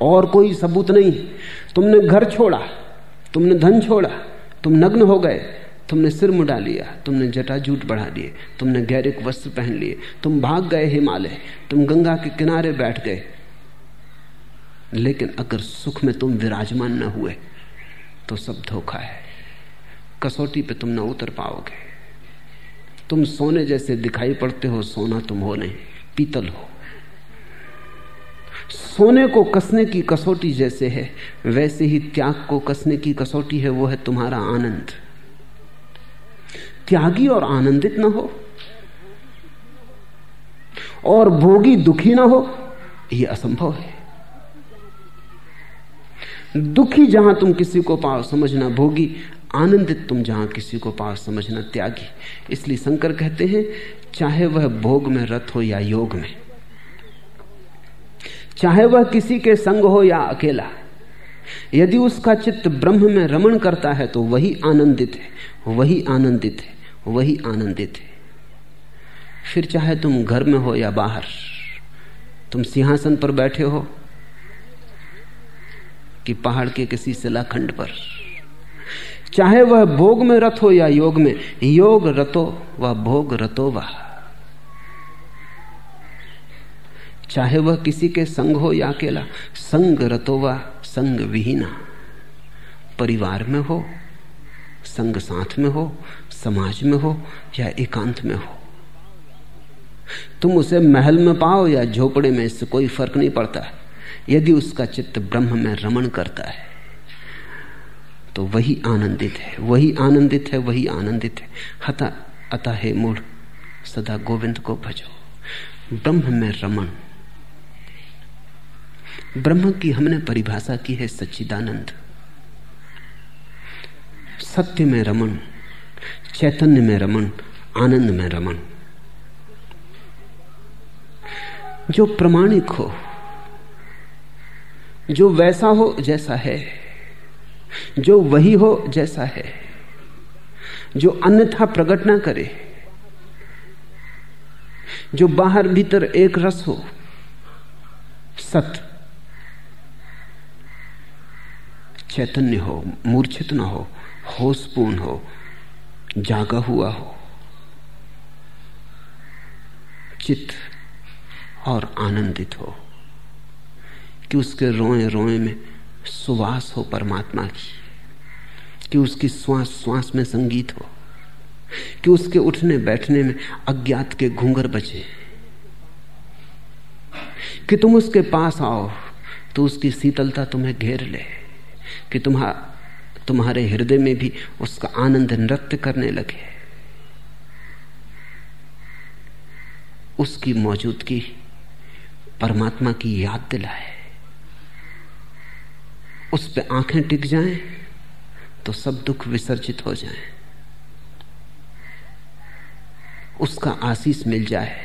और कोई सबूत नहीं, तुमने घर छोड़ा, तुमने धन छोड़ा, तुम नग्न हो गए, तुमने सिर मुड़ा लिया, तुमने जटाजूट बढ़ा लिए तुमने गैरिक वस्त्र पहन लिए, तुम भाग गए हिमालय, तुम गंगा के किनारे बैठ गए। लेकिन अगर सुख में तुम विराजमान न हुए तो सब धोखा है। कसौटी पे तुम न उतर पाओगे। तुम सोने जैसे दिखाई पड़ते हो, सोना तुम हो नहीं, पीतल हो। सोने को कसने की कसौटी जैसे है, वैसे ही त्याग को कसने की कसौटी है, वो है तुम्हारा आनंद। त्यागी और आनंदित ना हो, और भोगी दुखी ना हो यह असंभव है। दुखी जहाँ तुम किसी को पाओ, समझना, भोगी आनंदित तुम जहाँ किसी को पार समझना त्यागी। इसलिए शंकर कहते हैं, चाहे वह भोग में रत हो या योग में, चाहे वह किसी के संग हो या अकेला, यदि उसका चित्त ब्रह्म में रमण करता है तो वही आनंदित है, वही आनंदित है, वही आनंदित है। फिर चाहे तुम घर में हो या बाहर, तुम सिंहासन पर बैठे हो कि पहाड़ के किसी शिलाखंड पर चाहे वह भोग में रथ हो या योग में, योग रतो व भोग रतो व। चाहे वह किसी के संग हो या अकेला, संग रतो व, संग विहीना। परिवार में हो, संग साथ में हो, समाज में हो या एकांत में हो। तुम उसे महल में पाओ या झोपड़े में, इससे कोई फ़र्क नहीं पड़ता। यदि उसका चित्त ब्रह्म में रमण करता है। तो वही आनंदित है, वही आनंदित है, वही आनंदित है। हता, अतः हे मूढ़, सदा गोविंद को भजो। ब्रह्म में रमण। ब्रह्म की हमने परिभाषा की है सच्चिदानंद। सत्य में रमण, चैतन्य में रमन आनंद में रमन जो प्रमाणिक हो, जो वैसा हो जैसा है जो वही हो जैसा है, जो अन्यथा प्रकट ना करे, जो बाहर भीतर एक रस हो, सत चैतन्य हो, मूर्छित ना हो, होशपूर्ण हो, जागा हुआ हो चित और आनंदित हो, कि उसके रोए रोए में सुवास हो परमात्मा की, कि उसकी श्वास श्वास में संगीत हो, कि उसके उठने बैठने में अज्ञात के घूंगर बचे कि तुम उसके पास आओ तो उसकी शीतलता तुम्हें घेर ले, कि तुम्हारा तुम्हारे हृदय में भी उसका आनंद नृत्य करने लगे। उसकी मौजूदगी परमात्मा की याद दिलाए। उस पर आँखें टिक जाएँ तो सब दुख विसर्जित हो जाएँ। उसका आशीष मिल जाए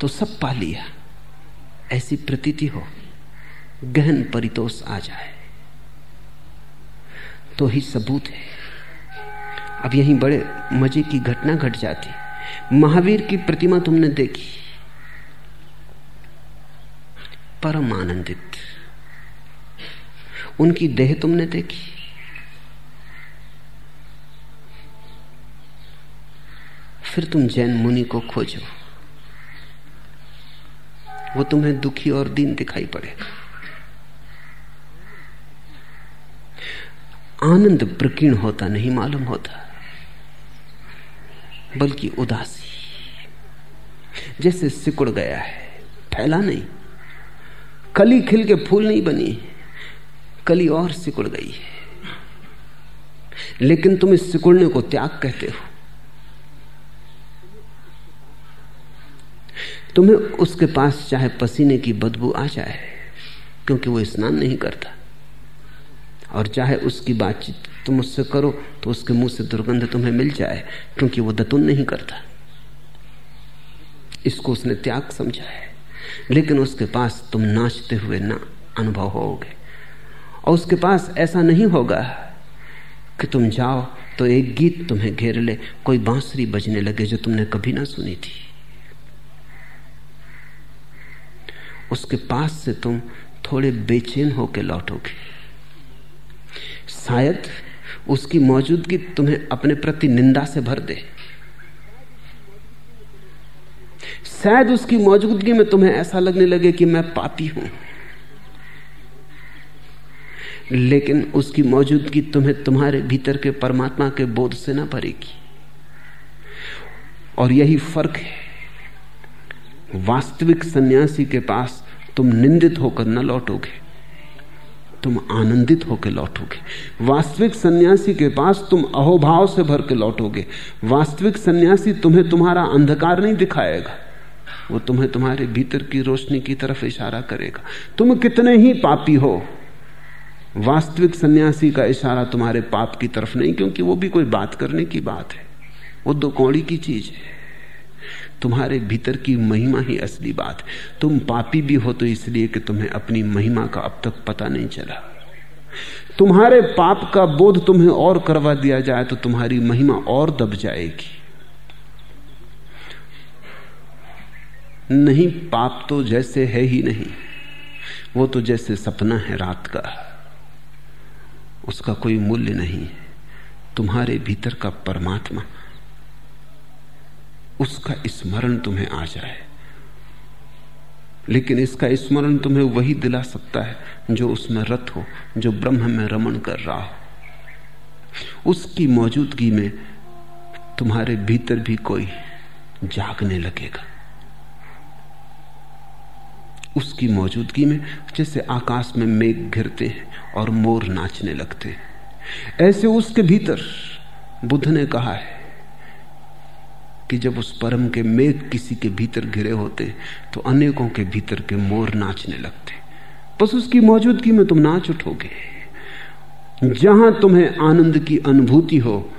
तो सब पा लिया। ऐसी प्रतीति हो, गहन परितोष आ जाए। तो ही सबूत है। अब यही बड़े मज़े की घटना घट जाती। महावीर की प्रतिमा तुमने देखी। परम आनंदित। उनकी देह तुमने देखी। फिर तुम जैन मुनि को खोजो। वो तुम्हें दुखी और दीन दिखाई पड़ेगा। आनंद प्रकीर्ण होता नहीं, मालूम होता। बल्कि उदासी। जैसे सिकुड़ गया है, फैला नहीं। कली खिल के फूल नहीं बनी। कली और सिकुड़ गई है। लेकिन तुम इस सिकुड़ने को त्याग कहते हो। तुम्हें उसके पास चाहे पसीने की बदबू आ जाए, क्योंकि वो स्नान नहीं करता। और चाहे उसकी बातचीत तुम उससे करो तो उसके मुँह से दुर्गंध तुम्हें मिल जाए, क्योंकि वो दतुन नहीं करता। इसको उसने त्याग समझा है, लेकिन उसके पास तुम नाचते हुए ना अनुभव होगे। और उसके पास ऐसा नहीं होगा कि तुम जाओ तो एक गीत तुम्हें घेर ले। कोई बांसुरी बजने लगे जो तुमने कभी ना सुनी थी। उसके पास से तुम थोड़े बेचैन होकर लौटोगे। शायद उसकी मौजूदगी तुम्हें अपने प्रति निंदा से भर दे। शायद उसकी मौजूदगी में तुम्हें ऐसा लगने लगे कि मैं पापी हूँ। लेकिन उसकी मौजूदगी तुम्हें तुम्हारे भीतर के परमात्मा के बोध से ना भरेगी। और यही फ़र्क है, वास्तविक सन्यासी के पास तुम निंदित होकर न लौटोगे, तुम आनंदित होकर लौटोगे। वास्तविक सन्यासी के पास तुम अहोभाव से भर के लौटोगे। वास्तविक सन्यासी तुम्हें तुम्हारा अंधकार नहीं दिखाएगा, वो तुम्हें तुम्हारे भीतर की रोशनी की तरफ़ इशारा करेगा। तुम कितने ही पापी हो वास्तविक सन्यासी का इशारा तुम्हारे पाप की तरफ़ नहीं, क्योंकि वो भी कोई बात करने की बात है। वो दो कौड़ी की चीज़ है। तुम्हारे भीतर की महिमा ही असली बात है। तुम पापी भी हो तो इसलिए कि तुम्हें अपनी महिमा का अब तक पता नहीं चला। तुम्हारे पाप का बोध तुम्हें और करवा दिया जाए तो तुम्हारी महिमा और दब जाएगी। नहीं, पाप तो जैसे है ही नहीं। वो तो जैसे सपना है रात का। उसका कोई मूल्य नहीं है। तुम्हारे भीतर का परमात्मा, उसका स्मरण तुम्हें आ जाए। लेकिन इसका स्मरण तुम्हें वही दिला सकता है जो उसमें रत हो, जो ब्रह्म में रमण कर रहा हो। उसकी मौजूदगी में तुम्हारे भीतर भी कोई जागने लगेगा। उसकी मौजूदगी में जैसे आकाश में मेघ घिरते हैं और मोर नाचने लगते हैं। ऐसे उसके भीतर बुद्ध ने कहा है कि जब उस परम के मेघ किसी के भीतर घिरे होते तो अनेकों के भीतर के मोर नाचने लगते। बस उसकी मौजूदगी में तुम नाच उठोगे। जहाँ तुम्हें आनंद की अनुभूति हो,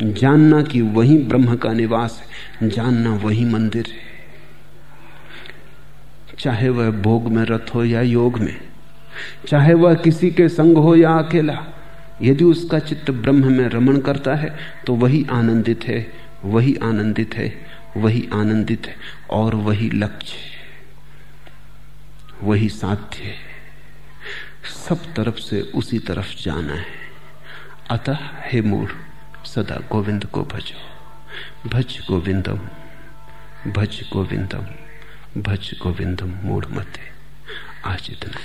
जानना कि वही ब्रह्म का निवास है, जानना वही मंदिर है। चाहे वह भोग में रथ हो या योग में, चाहे वह किसी के संग हो या अकेला, यदि उसका चित्त ब्रह्म में रमण करता है तो वही आनंदित है, वही आनंदित है, वही आनंदित है, और वही लक्ष्य वही साध्य है। सब तरफ़ से उसी तरफ़ जाना है। अतः हे मूढ़ सदा गोविंद को भजो। भज गोविंदम भज गोविंदम। भज गोविंदम मूढ़ मते। आज इतना।